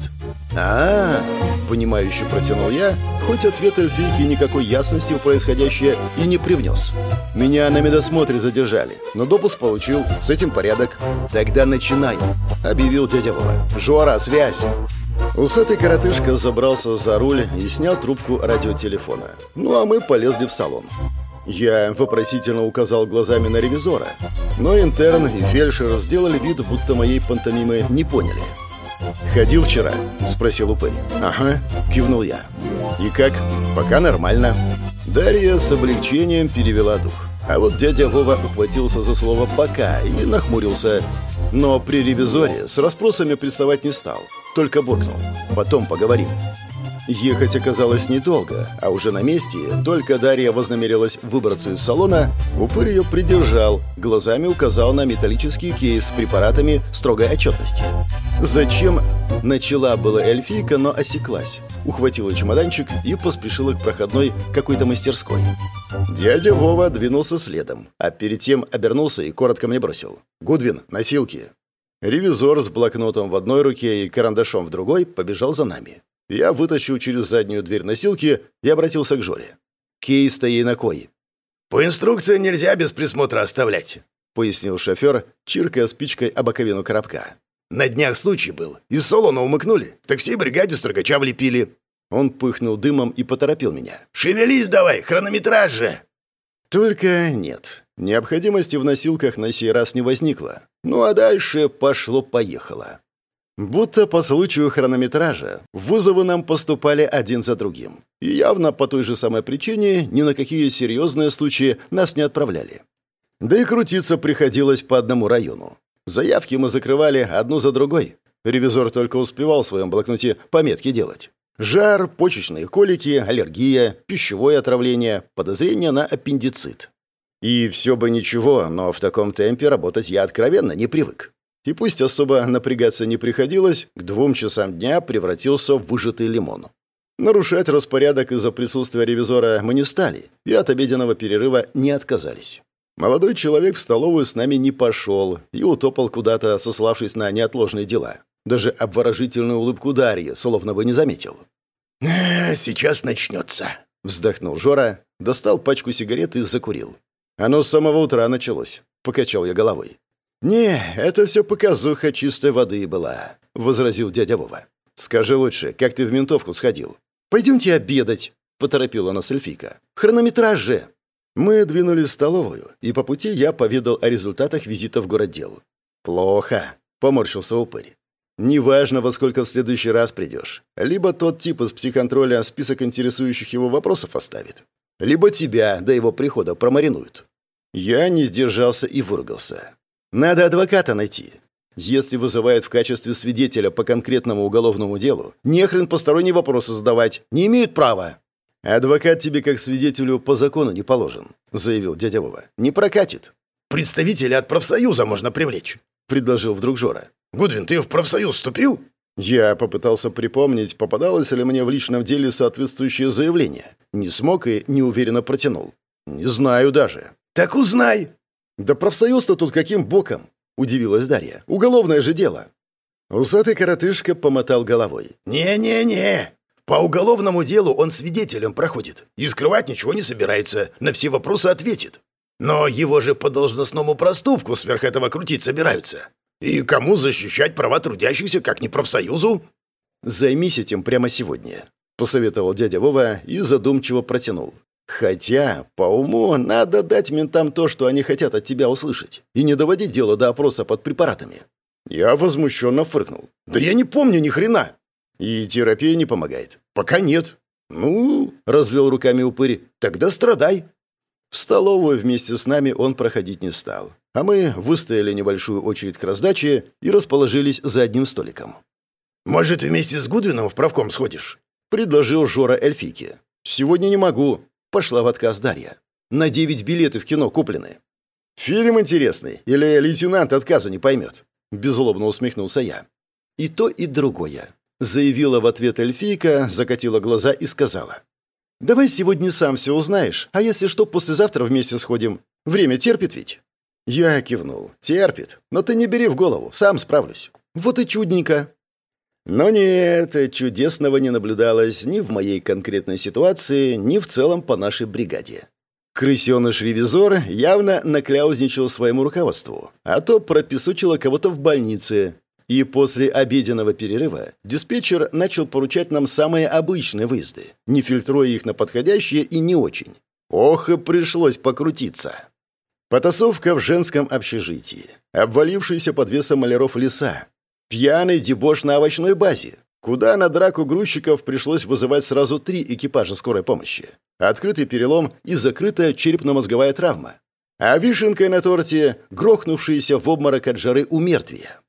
«А-а-а!» — понимающе протянул я, хоть ответ эльфийки никакой ясности в происходящее и не привнес. Меня на медосмотре задержали, но допуск получил, с этим порядок. «Тогда начинай», — объявил дядя Вова. «Жора, связь!» Усатый коротышка забрался за руль и снял трубку радиотелефона. Ну а мы полезли в салон. Я вопросительно указал глазами на ревизора, но интерн и фельдшер сделали вид, будто моей пантомимы не поняли. «Ходил вчера?» – спросил упырь. «Ага», – кивнул я. «И как?» «Пока нормально». Дарья с облегчением перевела дух. А вот дядя Вова ухватился за слово «пока» и нахмурился. Но при ревизоре с расспросами приставать не стал, только буркнул. «Потом поговорим». Ехать оказалось недолго, а уже на месте, только Дарья вознамерилась выбраться из салона, упырь ее придержал, глазами указал на металлический кейс с препаратами строгой отчетности. «Зачем?» – начала была эльфийка, но осеклась. Ухватила чемоданчик и поспешила к проходной какой-то мастерской. Дядя Вова двинулся следом, а перед тем обернулся и коротко мне бросил. «Гудвин, носилки!» Ревизор с блокнотом в одной руке и карандашом в другой побежал за нами. Я вытащил через заднюю дверь носилки и обратился к Жоре. «Кейс стоей на кой». «По инструкции нельзя без присмотра оставлять», — пояснил шофер, чиркая спичкой о боковину коробка. «На днях случай был. Из салона умыкнули. Так всей бригаде строгача влепили». Он пыхнул дымом и поторопил меня. «Шевелись давай, хронометраж же!» Только нет. Необходимости в носилках на сей раз не возникло. Ну а дальше пошло-поехало. Будто по случаю хронометража вызовы нам поступали один за другим. И явно по той же самой причине ни на какие серьезные случаи нас не отправляли. Да и крутиться приходилось по одному району. Заявки мы закрывали одну за другой. Ревизор только успевал в своем блокноте пометки делать. Жар, почечные колики, аллергия, пищевое отравление, подозрение на аппендицит. И все бы ничего, но в таком темпе работать я откровенно не привык. И пусть особо напрягаться не приходилось, к двум часам дня превратился в выжатый лимон. Нарушать распорядок из-за присутствия ревизора мы не стали, и от обеденного перерыва не отказались. Молодой человек в столовую с нами не пошел и утопал куда-то, сославшись на неотложные дела. Даже обворожительную улыбку Дарьи словно бы не заметил. «Э, «Сейчас начнется», — вздохнул Жора, достал пачку сигарет и закурил. «Оно с самого утра началось», — покачал я головой. «Не, это все показуха чистой воды была», — возразил дядя Вова. «Скажи лучше, как ты в ментовку сходил?» «Пойдемте обедать», — поторопила нас эльфийка. «Хронометраж же!» Мы двинулись в столовую, и по пути я поведал о результатах визита в городдел. «Плохо», — поморщился упырь. «Неважно, во сколько в следующий раз придешь. Либо тот тип из психконтроля список интересующих его вопросов оставит, либо тебя до его прихода промаринуют». Я не сдержался и выругался. Надо адвоката найти. Если вызывают в качестве свидетеля по конкретному уголовному делу, не хрен посторонние вопросы задавать. Не имеют права. Адвокат тебе как свидетелю по закону не положен, заявил дядя Вова. Не прокатит. Представителя от профсоюза можно привлечь, предложил вдруг Жора. Гудвин, ты в профсоюз вступил? Я попытался припомнить, попадалось ли мне в личном деле соответствующее заявление. Не смог и неуверенно протянул. Не знаю даже. Так узнай, «Да профсоюз-то тут каким боком?» – удивилась Дарья. «Уголовное же дело». Усатый коротышка помотал головой. «Не-не-не. По уголовному делу он свидетелем проходит. И скрывать ничего не собирается. На все вопросы ответит. Но его же по должностному проступку сверх этого крутить собираются. И кому защищать права трудящихся, как не профсоюзу?» «Займись этим прямо сегодня», – посоветовал дядя Вова и задумчиво протянул. Хотя, по уму, надо дать ментам то, что они хотят от тебя услышать, и не доводить дело до опроса под препаратами. Я возмущенно фыркнул. «Да я не помню ни хрена!» «И терапия не помогает?» «Пока нет». «Ну...» — развел руками упырь. «Тогда страдай». В столовую вместе с нами он проходить не стал, а мы выстояли небольшую очередь к раздаче и расположились за одним столиком. «Может, вместе с Гудвином в правком сходишь?» — предложил Жора Эльфики. «Сегодня не могу», — пошла в отказ Дарья. «На девять билеты в кино куплены». «Фильм интересный, или лейтенант отказа не поймет?» — беззлобно усмехнулся я. «И то, и другое», — заявила в ответ эльфийка, закатила глаза и сказала. «Давай сегодня сам все узнаешь, а если что, послезавтра вместе сходим. Время терпит ведь?» Я кивнул. «Терпит. Но ты не бери в голову, сам справлюсь». «Вот и чудненько». Но нет, чудесного не наблюдалось ни в моей конкретной ситуации, ни в целом по нашей бригаде. Крысеныш-ревизор явно накляузничал своему руководству, а то прописучило кого-то в больнице. И после обеденного перерыва диспетчер начал поручать нам самые обычные выезды, не фильтруя их на подходящие и не очень. Ох, и пришлось покрутиться. Потасовка в женском общежитии, обвалившиеся под весом маляров леса, Пьяный дебош на овощной базе, куда на драку грузчиков пришлось вызывать сразу три экипажа скорой помощи. Открытый перелом и закрытая черепно-мозговая травма. А вишенкой на торте – грохнувшиеся в обморок от жары умертвия.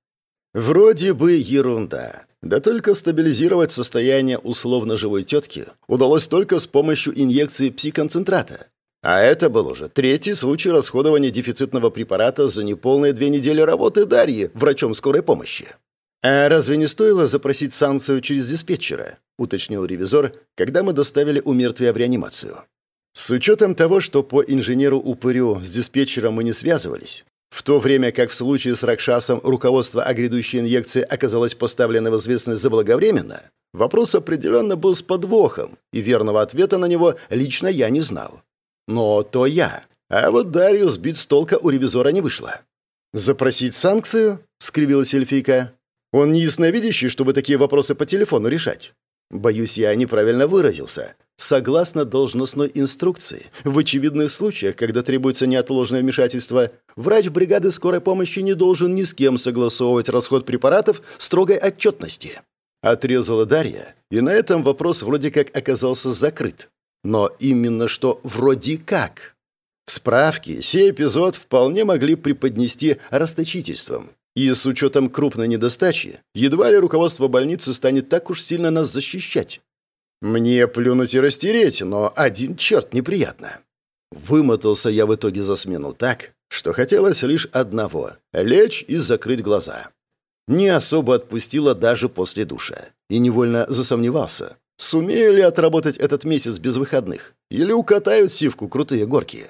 Вроде бы ерунда. Да только стабилизировать состояние условно живой тетки удалось только с помощью инъекции псиконцентрата. А это был уже третий случай расходования дефицитного препарата за неполные две недели работы Дарьи врачом скорой помощи. «А разве не стоило запросить санкцию через диспетчера?» — уточнил ревизор, когда мы доставили у мертвия в реанимацию. С учетом того, что по инженеру-упырю с диспетчером мы не связывались, в то время как в случае с Ракшасом руководство о грядущей инъекции оказалось поставлено в известность заблаговременно, вопрос определенно был с подвохом, и верного ответа на него лично я не знал. Но то я. А вот Дарью сбить с толка у ревизора не вышло. «Запросить санкцию?» — скривилась эльфийка. Он не ясновидящий, чтобы такие вопросы по телефону решать. Боюсь, я неправильно выразился. Согласно должностной инструкции, в очевидных случаях, когда требуется неотложное вмешательство, врач бригады скорой помощи не должен ни с кем согласовывать расход препаратов строгой отчетности. Отрезала Дарья, и на этом вопрос вроде как оказался закрыт. Но именно что «вроде как». В справке сей эпизод вполне могли преподнести расточительством, и с учетом крупной недостачи, едва ли руководство больницы станет так уж сильно нас защищать. Мне плюнуть и растереть, но один черт неприятно. Вымотался я в итоге за смену так, что хотелось лишь одного — лечь и закрыть глаза. Не особо отпустило даже после душа. И невольно засомневался, сумею ли отработать этот месяц без выходных, или укатают сивку крутые горки.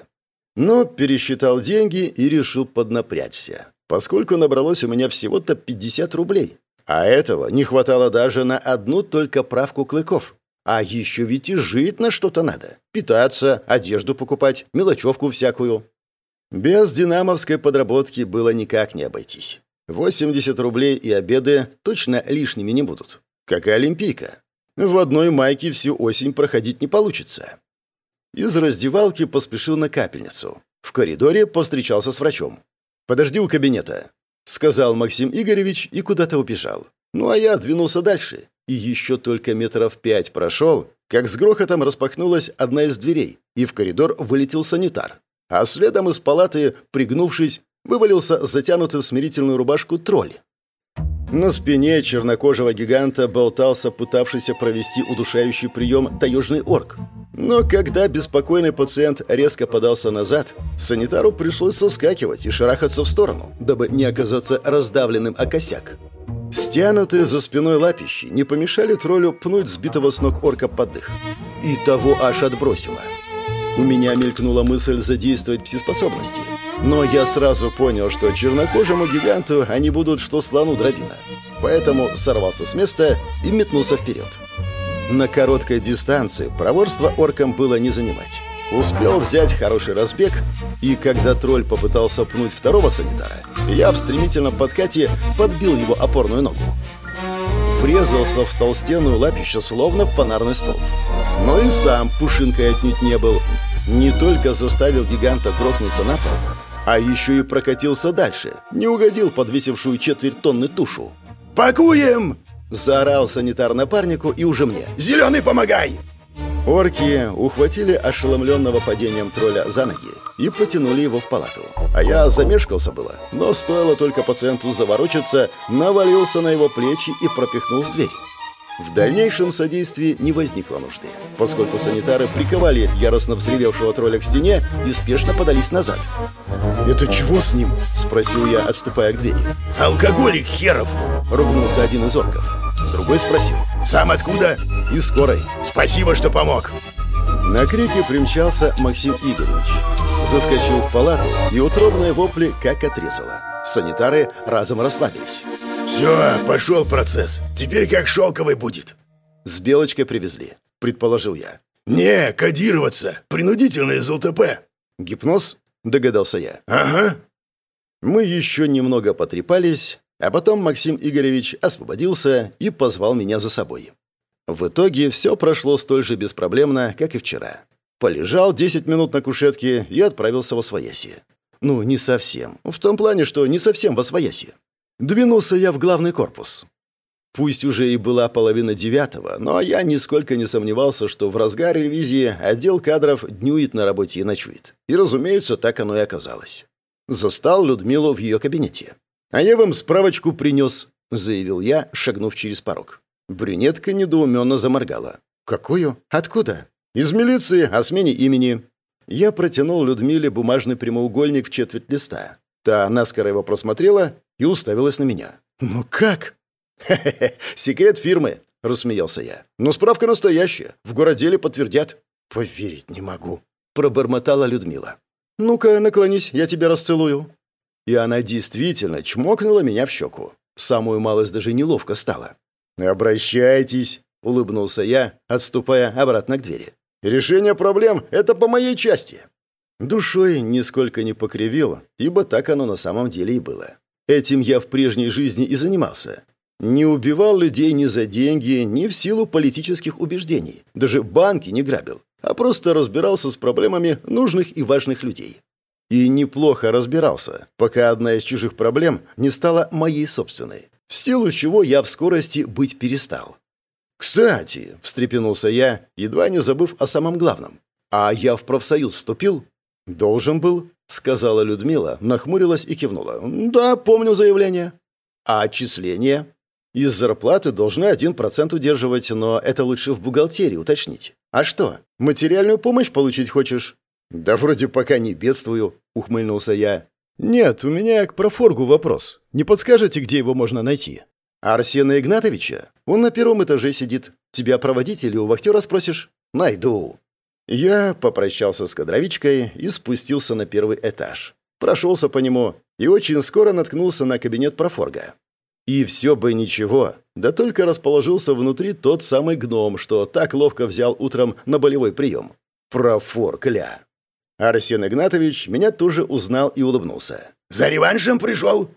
Но пересчитал деньги и решил поднапрячься поскольку набралось у меня всего-то 50 рублей. А этого не хватало даже на одну только правку клыков. А еще ведь и жить на что-то надо. Питаться, одежду покупать, мелочевку всякую. Без динамовской подработки было никак не обойтись. 80 рублей и обеды точно лишними не будут. Как и Олимпийка. В одной майке всю осень проходить не получится. Из раздевалки поспешил на капельницу. В коридоре повстречался с врачом. «Подожди у кабинета», — сказал Максим Игоревич и куда-то убежал. Ну а я двинулся дальше. И еще только метров пять прошел, как с грохотом распахнулась одна из дверей, и в коридор вылетел санитар. А следом из палаты, пригнувшись, вывалился затянутый в смирительную рубашку тролль. На спине чернокожего гиганта болтался пытавшийся провести удушающий прием таежный орк. Но когда беспокойный пациент резко подался назад, санитару пришлось соскакивать и шарахаться в сторону, дабы не оказаться раздавленным о косяк. Стянутые за спиной лапищи не помешали троллю пнуть сбитого с ног орка под дых. И того аж отбросило. У меня мелькнула мысль задействовать псиспособности. Но я сразу понял, что чернокожему гиганту они будут что слону дробина. Поэтому сорвался с места и метнулся вперед. На короткой дистанции проворство оркам было не занимать. Успел взять хороший разбег, и когда тролль попытался пнуть второго санитара, я в стремительном подкате подбил его опорную ногу. Врезался в толстенную лапищу, словно в фонарный столб. Но и сам пушинкой отнюдь не был. Не только заставил гиганта грохнуться на пол, а еще и прокатился дальше, не угодил подвесившую четверть тонны тушу. «Пакуем!» Заорал санитар напарнику и уже мне. «Зеленый, помогай!» Орки ухватили ошеломленного падением тролля за ноги и потянули его в палату. А я замешкался было, но стоило только пациенту заворочиться, навалился на его плечи и пропихнул в дверь. В дальнейшем содействии не возникло нужды, поскольку санитары приковали яростно взревевшего тролля к стене и спешно подались назад. «Это чего с ним?» – спросил я, отступая к двери. «Алкоголик херов!» – ругнулся один из орков. Другой спросил. «Сам откуда?» «Из скорой». «Спасибо, что помог». На крики примчался Максим Игоревич. Заскочил в палату, и утробные вопли как отрезало. Санитары разом расслабились. «Все, пошел процесс. Теперь как шелковый будет». «С белочкой привезли», — предположил я. «Не, кодироваться. Принудительно из ЛТП». «Гипноз?» — догадался я. «Ага». Мы еще немного потрепались, а потом Максим Игоревич освободился и позвал меня за собой. В итоге все прошло столь же беспроблемно, как и вчера. Полежал 10 минут на кушетке и отправился во свояси. Ну, не совсем. В том плане, что не совсем во свояси. Двинулся я в главный корпус. Пусть уже и была половина девятого, но я нисколько не сомневался, что в разгаре ревизии отдел кадров днюет на работе и ночует. И, разумеется, так оно и оказалось. Застал Людмилу в ее кабинете. «А я вам справочку принес», — заявил я, шагнув через порог. Брюнетка недоуменно заморгала. «Какую? Откуда?» «Из милиции, о смене имени». Я протянул Людмиле бумажный прямоугольник в четверть листа. Та наскоро его просмотрела и уставилась на меня. «Ну как?» «Хе-хе, секрет фирмы», — рассмеялся я. «Но справка настоящая. В городеле подтвердят». «Поверить не могу», — пробормотала Людмила. «Ну-ка, наклонись, я тебя расцелую». И она действительно чмокнула меня в щеку. Самую малость даже неловко стало. «Обращайтесь», — улыбнулся я, отступая обратно к двери. «Решение проблем — это по моей части». Душой нисколько не покривил, ибо так оно на самом деле и было. Этим я в прежней жизни и занимался. Не убивал людей ни за деньги, ни в силу политических убеждений. Даже банки не грабил, а просто разбирался с проблемами нужных и важных людей. И неплохо разбирался, пока одна из чужих проблем не стала моей собственной, в силу чего я в скорости быть перестал. «Кстати», — встрепенулся я, едва не забыв о самом главном. «А я в профсоюз вступил?» «Должен был», сказала Людмила, нахмурилась и кивнула. «Да, помню заявление». «А отчисления?» «Из зарплаты должны один процент удерживать, но это лучше в бухгалтерии уточнить. А что, материальную помощь получить хочешь?» «Да вроде пока не бедствую», — ухмыльнулся я. «Нет, у меня к профоргу вопрос. Не подскажете, где его можно найти?» «Арсена Игнатовича? Он на первом этаже сидит. Тебя проводить или у вахтера спросишь?» «Найду». Я попрощался с кадровичкой и спустился на первый этаж. Прошелся по нему и очень скоро наткнулся на кабинет профорга. И все бы ничего, да только расположился внутри тот самый гном, что так ловко взял утром на болевой прием. Профорг, ля. Арсен Игнатович меня тоже узнал и улыбнулся. «За реваншем пришел?»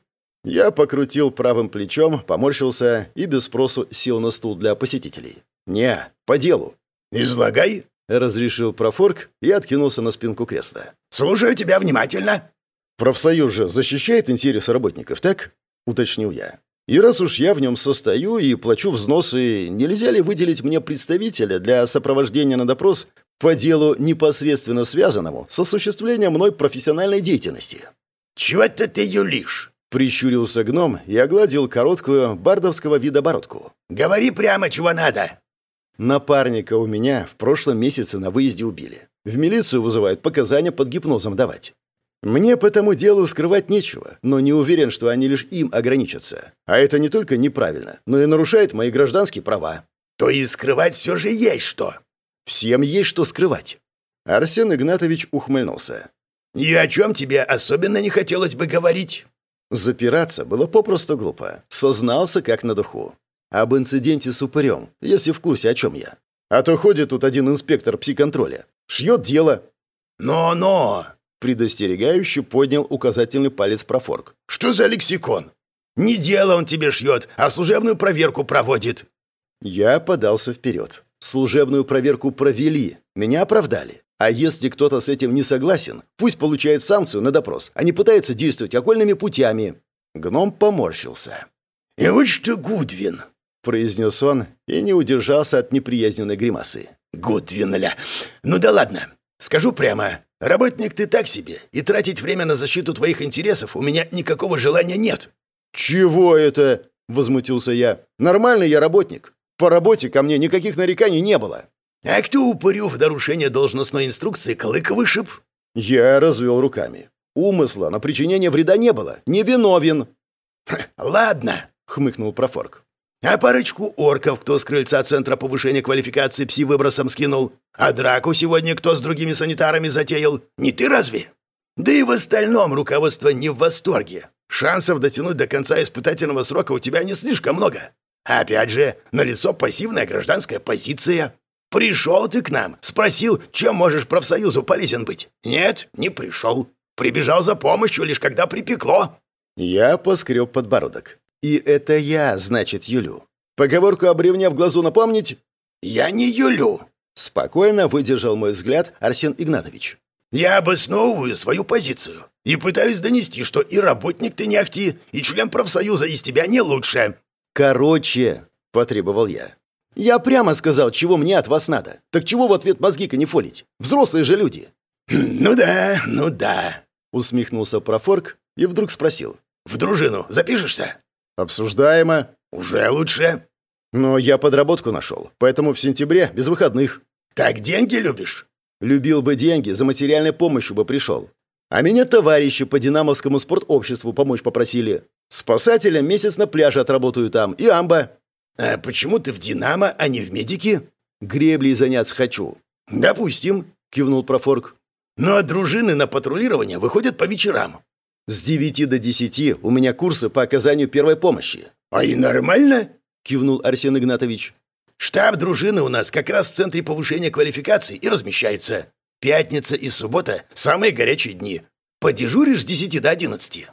Я покрутил правым плечом, поморщился и без спросу сел на стул для посетителей. «Не, по делу». «Излагай», — разрешил профорг и откинулся на спинку кресла. «Слушаю тебя внимательно». «Профсоюз же защищает интересы работников, так?» — уточнил я. «И раз уж я в нем состою и плачу взносы, нельзя ли выделить мне представителя для сопровождения на допрос по делу, непосредственно связанному с осуществлением мной профессиональной деятельности?» «Чего-то ты юлишь?» — прищурился гном и огладил короткую бардовского вида бородку. «Говори прямо, чего надо!» Напарника у меня в прошлом месяце на выезде убили. В милицию вызывают показания под гипнозом давать. Мне по тому делу скрывать нечего, но не уверен, что они лишь им ограничатся. А это не только неправильно, но и нарушает мои гражданские права. То и скрывать все же есть что. Всем есть что скрывать. Арсен Игнатович ухмыльнулся. «И о чем тебе особенно не хотелось бы говорить?» Запираться было попросту глупо. Сознался как на духу. Об инциденте с упырем, если в курсе, о чем я. А то ходит тут один инспектор психконтроля. Шьет дело. «Но-но!» — предостерегающе поднял указательный палец профорг. «Что за лексикон? Не дело он тебе шьет, а служебную проверку проводит». Я подался вперед. Служебную проверку провели, меня оправдали. А если кто-то с этим не согласен, пусть получает санкцию на допрос, а не пытается действовать окольными путями. Гном поморщился. «И вот что, Гудвин, произнес он и не удержался от неприязненной гримасы. Гудвинля. Ну да ладно. Скажу прямо. Работник ты так себе, и тратить время на защиту твоих интересов у меня никакого желания нет. Чего это? Возмутился я. Нормальный я работник. По работе ко мне никаких нареканий не было. А кто упырю в нарушение должностной инструкции клык вышиб? Я развел руками. Умысла на причинение вреда не было. Не виновен. «Ладно», — хмыкнул Профорг. «А парочку орков кто с крыльца Центра повышения квалификации пси-выбросом скинул? А драку сегодня кто с другими санитарами затеял? Не ты разве? Да и в остальном руководство не в восторге. Шансов дотянуть до конца испытательного срока у тебя не слишком много. Опять же, налицо пассивная гражданская позиция. Пришел ты к нам, спросил, чем можешь профсоюзу полезен быть. Нет, не пришел. Прибежал за помощью, лишь когда припекло. Я поскреб подбородок. И это я, значит, юлю. Поговорку о бревне в глазу напомнить? Я не юлю. Спокойно выдержал мой взгляд Арсен Игнатович. Я обосновываю свою позицию и пытаюсь донести, что и работник ты не ахти, и член профсоюза из тебя не лучше. Короче, потребовал я. Я прямо сказал, чего мне от вас надо. Так чего в ответ мозги-ка не фолить? Взрослые же люди. Ну да, ну да, усмехнулся профорк и вдруг спросил. В дружину запишешься? Обсуждаемо. Уже лучше. Но я подработку нашел, поэтому в сентябре без выходных. Так деньги любишь? Любил бы деньги, за материальной помощью бы пришел. А меня товарищи по Динамовскому спортобществу помочь попросили. Спасателя месяц на пляже отработаю там, и амба. А почему ты в Динамо, а не в медике? Греблей заняться хочу. Допустим, кивнул Профорг. Но дружины на патрулирование выходят по вечерам. С девяти до десяти у меня курсы по оказанию первой помощи. А и нормально, кивнул Арсен Игнатович. Штаб дружины у нас как раз в центре повышения квалификации и размещается. Пятница и суббота – самые горячие дни. Подежуришь с десяти до одиннадцати.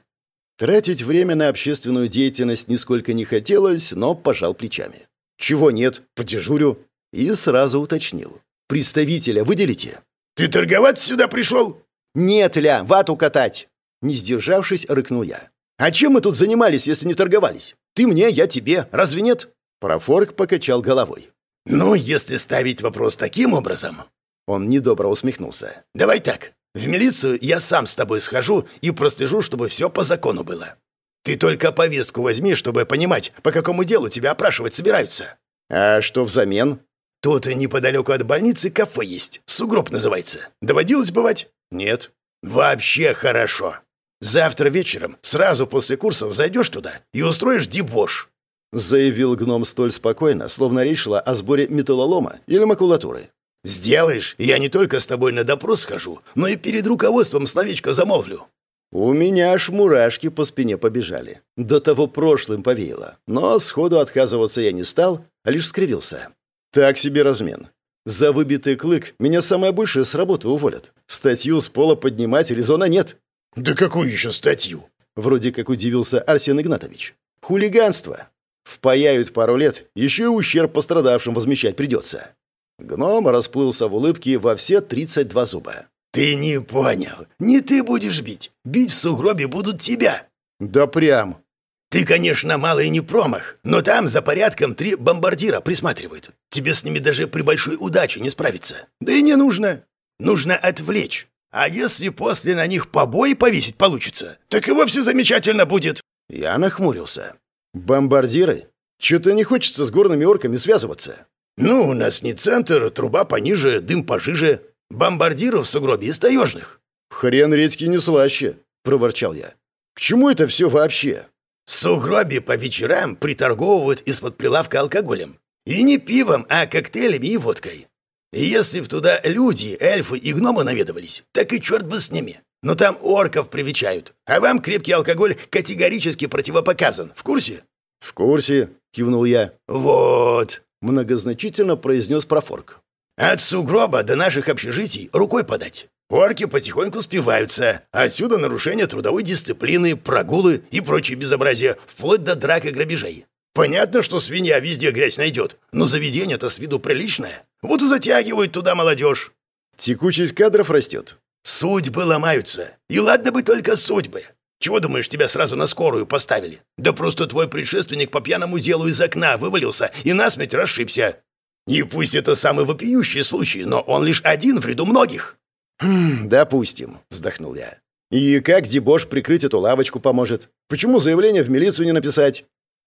Тратить время на общественную деятельность нисколько не хотелось, но пожал плечами. «Чего нет? Подежурю». И сразу уточнил. «Представителя выделите?» «Ты торговаться сюда пришел?» «Нет, Ля, вату катать!» Не сдержавшись, рыкнул я. «А чем мы тут занимались, если не торговались? Ты мне, я тебе. Разве нет?» Профорк покачал головой. «Ну, если ставить вопрос таким образом...» Он недобро усмехнулся. «Давай так. В милицию я сам с тобой схожу и прослежу, чтобы все по закону было. Ты только повестку возьми, чтобы понимать, по какому делу тебя опрашивать собираются». «А что взамен?» Тут неподалеку от больницы кафе есть. Сугроб называется. Доводилось бывать? Нет. Вообще хорошо. Завтра вечером, сразу после курсов, зайдешь туда и устроишь дебош. Заявил гном столь спокойно, словно речь шла о сборе металлолома или макулатуры. «Сделаешь, я не только с тобой на допрос схожу, но и перед руководством словечко замолвлю». У меня аж мурашки по спине побежали. До того прошлым повеяло. Но сходу отказываться я не стал, а лишь скривился. Так себе размен. За выбитый клык меня самое большее с работы уволят. Статью с пола поднимать резона нет. Да какую еще статью? Вроде как удивился Арсен Игнатович. Хулиганство. Впаяют пару лет, еще и ущерб пострадавшим возмещать придется. Гном расплылся в улыбке во все 32 зуба. «Ты не понял. Не ты будешь бить. Бить в сугробе будут тебя». «Да прям. Ты, конечно, малый не промах, но там за порядком три бомбардира присматривают. Тебе с ними даже при большой удаче не справиться. Да и не нужно. Нужно отвлечь. А если после на них побои повесить получится, так и вовсе замечательно будет. Я нахмурился. Бомбардиры? Что-то не хочется с горными орками связываться. Ну, у нас не центр, труба пониже, дым пожиже. Бомбардиров в сугробе из таежных. Хрен редьки не слаще, проворчал я. К чему это все вообще? Сугроби по вечерам приторговывают из-под прилавка алкоголем. И не пивом, а коктейлями и водкой. Если б туда люди, эльфы и гномы наведывались, так и черт бы с ними. Но там орков привечают, а вам крепкий алкоголь категорически противопоказан. В курсе?» «В курсе», — кивнул я. «Вот», — многозначительно произнес профорк. «От сугроба до наших общежитий рукой подать. Орки потихоньку спиваются. Отсюда нарушение трудовой дисциплины, прогулы и прочие безобразия, вплоть до драк и грабежей. Понятно, что свинья везде грязь найдет, но заведение-то с виду приличное. Вот и затягивают туда молодежь. Текучесть кадров растет. Судьбы ломаются. И ладно бы только судьбы. Чего думаешь, тебя сразу на скорую поставили? Да просто твой предшественник по пьяному делу из окна вывалился и насмерть расшибся. И пусть это самый вопиющий случай, но он лишь один в ряду многих». «Хм, допустим», — вздохнул я. «И как Дебош прикрыть эту лавочку поможет? Почему заявление в милицию не написать?»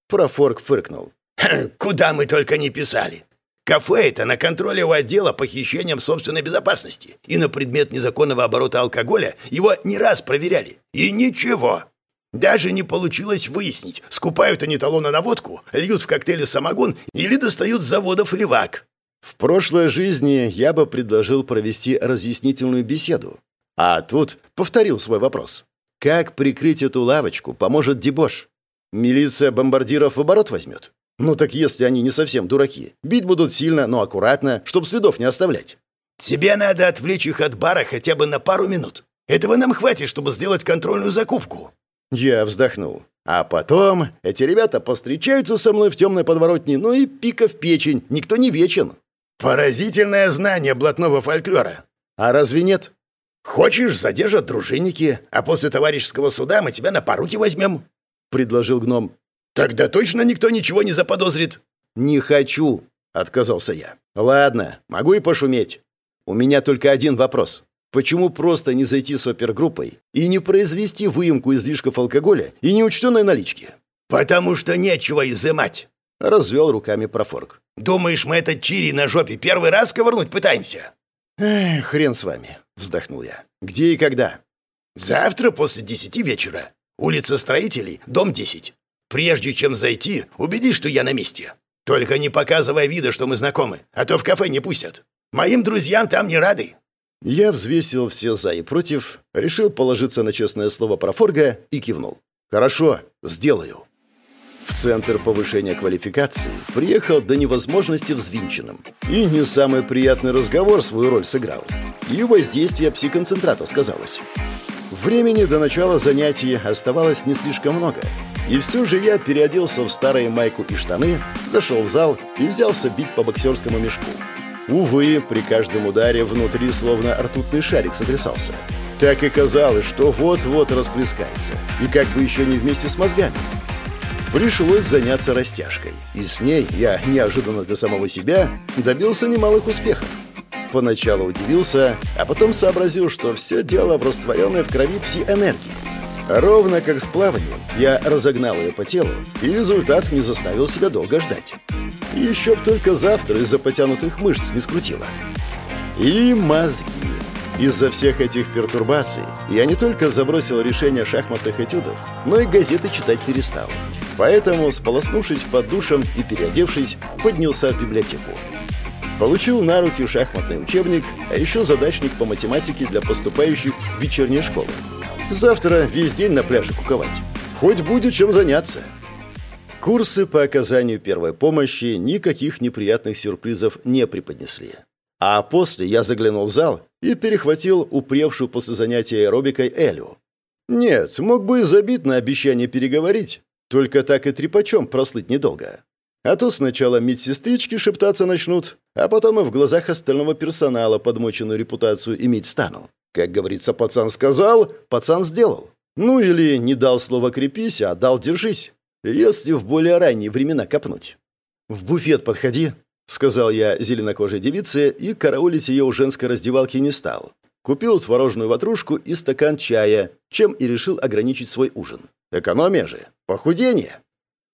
Профорк фыркнул. «Куда мы только не писали. Кафе это на контроле у отдела по собственной безопасности. И на предмет незаконного оборота алкоголя его не раз проверяли. И ничего. Даже не получилось выяснить, скупают они талоны на водку, льют в коктейли самогон или достают с заводов левак. В прошлой жизни я бы предложил провести разъяснительную беседу. А тут повторил свой вопрос. Как прикрыть эту лавочку поможет дебош? Милиция бомбардиров оборот возьмет? Ну так если они не совсем дураки, бить будут сильно, но аккуратно, чтобы следов не оставлять. Тебе надо отвлечь их от бара хотя бы на пару минут. Этого нам хватит, чтобы сделать контрольную закупку. Я вздохнул. А потом эти ребята повстречаются со мной в темной подворотне, ну и пика в печень, никто не вечен. Поразительное знание блатного фольклора. А разве нет? Хочешь, задержат дружинники, а после товарищеского суда мы тебя на поруки возьмем, предложил гном. Тогда точно никто ничего не заподозрит. Не хочу, отказался я. Ладно, могу и пошуметь. У меня только один вопрос. Почему просто не зайти с опергруппой и не произвести выемку излишков алкоголя и неучтенной налички? «Потому что нечего изымать», — развел руками Профорг. «Думаешь, мы этот чири на жопе первый раз ковырнуть пытаемся?» «Эх, хрен с вами», — вздохнул я. «Где и когда?» «Завтра после десяти вечера. Улица Строителей, дом 10. Прежде чем зайти, убедись, что я на месте. Только не показывай вида, что мы знакомы, а то в кафе не пустят. Моим друзьям там не рады». Я взвесил все «за» и «против», решил положиться на честное слово про Форга и кивнул. «Хорошо, сделаю». В Центр повышения квалификации приехал до невозможности взвинченным. И не самый приятный разговор свою роль сыграл. И воздействие психонцентрата сказалось. Времени до начала занятий оставалось не слишком много. И все же я переоделся в старые майку и штаны, зашел в зал и взялся бить по боксерскому мешку. Увы, при каждом ударе внутри словно ртутный шарик сотрясался. Так и казалось, что вот-вот расплескается. И как бы еще не вместе с мозгами. Пришлось заняться растяжкой. И с ней я, неожиданно для самого себя, добился немалых успехов. Поначалу удивился, а потом сообразил, что все дело в растворенной в крови пси-энергии. Ровно как с плаванием, я разогнал ее по телу, и результат не заставил себя долго ждать. Еще б только завтра из-за потянутых мышц не скрутило. И мозги. Из-за всех этих пертурбаций я не только забросил решение шахматных этюдов, но и газеты читать перестал. Поэтому, сполоснувшись под душем и переодевшись, поднялся в библиотеку. Получил на руки шахматный учебник, а еще задачник по математике для поступающих в вечерние школы. Завтра весь день на пляже куковать. Хоть будет чем заняться. Курсы по оказанию первой помощи никаких неприятных сюрпризов не преподнесли. А после я заглянул в зал и перехватил упревшую после занятия аэробикой Элю. Нет, мог бы и забить на обещание переговорить, только так и трепачом прослыть недолго. А то сначала медсестрички шептаться начнут, а потом и в глазах остального персонала подмоченную репутацию иметь стану. Как говорится, пацан сказал, пацан сделал. Ну или не дал слова «крепись», а дал «держись», если в более ранние времена копнуть. «В буфет подходи», — сказал я зеленокожей девице, и караулить ее у женской раздевалки не стал. Купил творожную ватрушку и стакан чая, чем и решил ограничить свой ужин. Экономия же, похудение.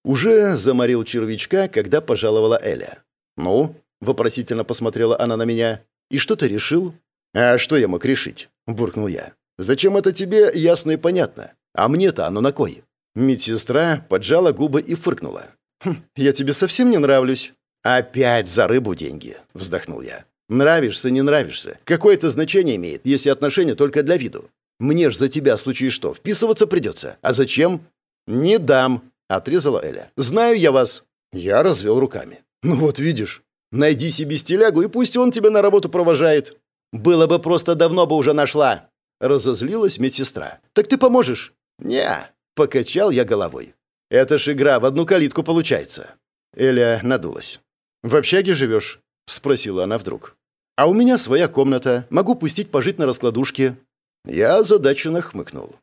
Уже заморил червячка, когда пожаловала Эля. «Ну?» — вопросительно посмотрела она на меня. «И что ты решил?» «А что я мог решить?» — буркнул я. «Зачем это тебе, ясно и понятно? А мне-то оно на кой?» Медсестра поджала губы и фыркнула. «Хм, «Я тебе совсем не нравлюсь». «Опять за рыбу деньги», — вздохнул я. «Нравишься, не нравишься. Какое это значение имеет, если отношения только для виду? Мне ж за тебя, в случае что, вписываться придется. А зачем?» «Не дам», — отрезала Эля. «Знаю я вас». Я развел руками. «Ну вот видишь, найди себе стилягу, и пусть он тебя на работу провожает». «Было бы просто давно бы уже нашла», — разозлилась медсестра. «Так ты поможешь?» «Не», — покачал я головой. «Это ж игра в одну калитку получается». Эля надулась. «В общаге живешь?» — спросила она вдруг. «А у меня своя комната. Могу пустить пожить на раскладушке». Я озадаченно хмыкнул.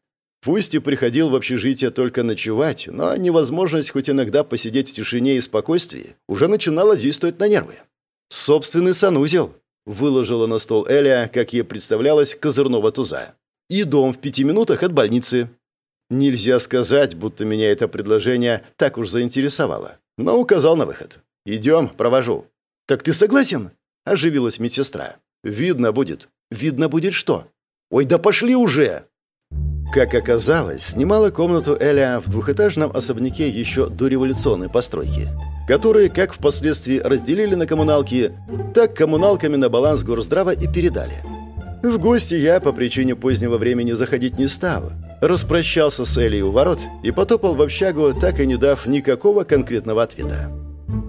Пусть и приходил в общежитие только ночевать, но невозможность хоть иногда посидеть в тишине и спокойствии уже начинала действовать на нервы. «Собственный санузел», — выложила на стол Эля, как ей представлялось, козырного туза. «И дом в пяти минутах от больницы». Нельзя сказать, будто меня это предложение так уж заинтересовало, но указал на выход. «Идем, провожу». «Так ты согласен?» – оживилась медсестра. «Видно будет». «Видно будет что?» «Ой, да пошли уже!» Как оказалось, снимала комнату Эля в двухэтажном особняке еще до революционной постройки, которые как впоследствии разделили на коммуналки, так коммуналками на баланс горздрава и передали. В гости я по причине позднего времени заходить не стал. Распрощался с Элей у ворот и потопал в общагу, так и не дав никакого конкретного ответа.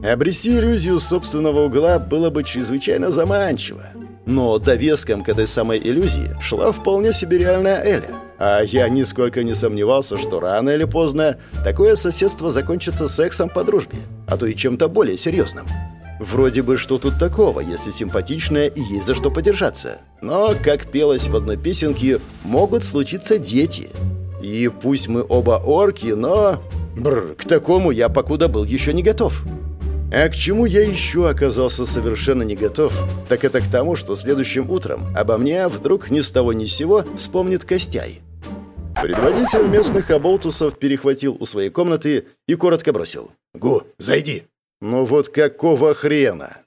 Обрести иллюзию собственного угла было бы чрезвычайно заманчиво. Но довеском к этой самой иллюзии шла вполне себе реальная Эля. А я нисколько не сомневался, что рано или поздно такое соседство закончится сексом по дружбе, а то и чем-то более серьезным. Вроде бы что тут такого, если симпатичная и есть за что подержаться. Но, как пелось в одной песенке, могут случиться дети. И пусть мы оба орки, но... Бррр, к такому я покуда был еще не готов. А к чему я еще оказался совершенно не готов, так это к тому, что следующим утром обо мне вдруг ни с того ни с сего вспомнит Костяй. Предводитель местных оболтусов перехватил у своей комнаты и коротко бросил. «Гу, зайди!» «Ну вот какого хрена?»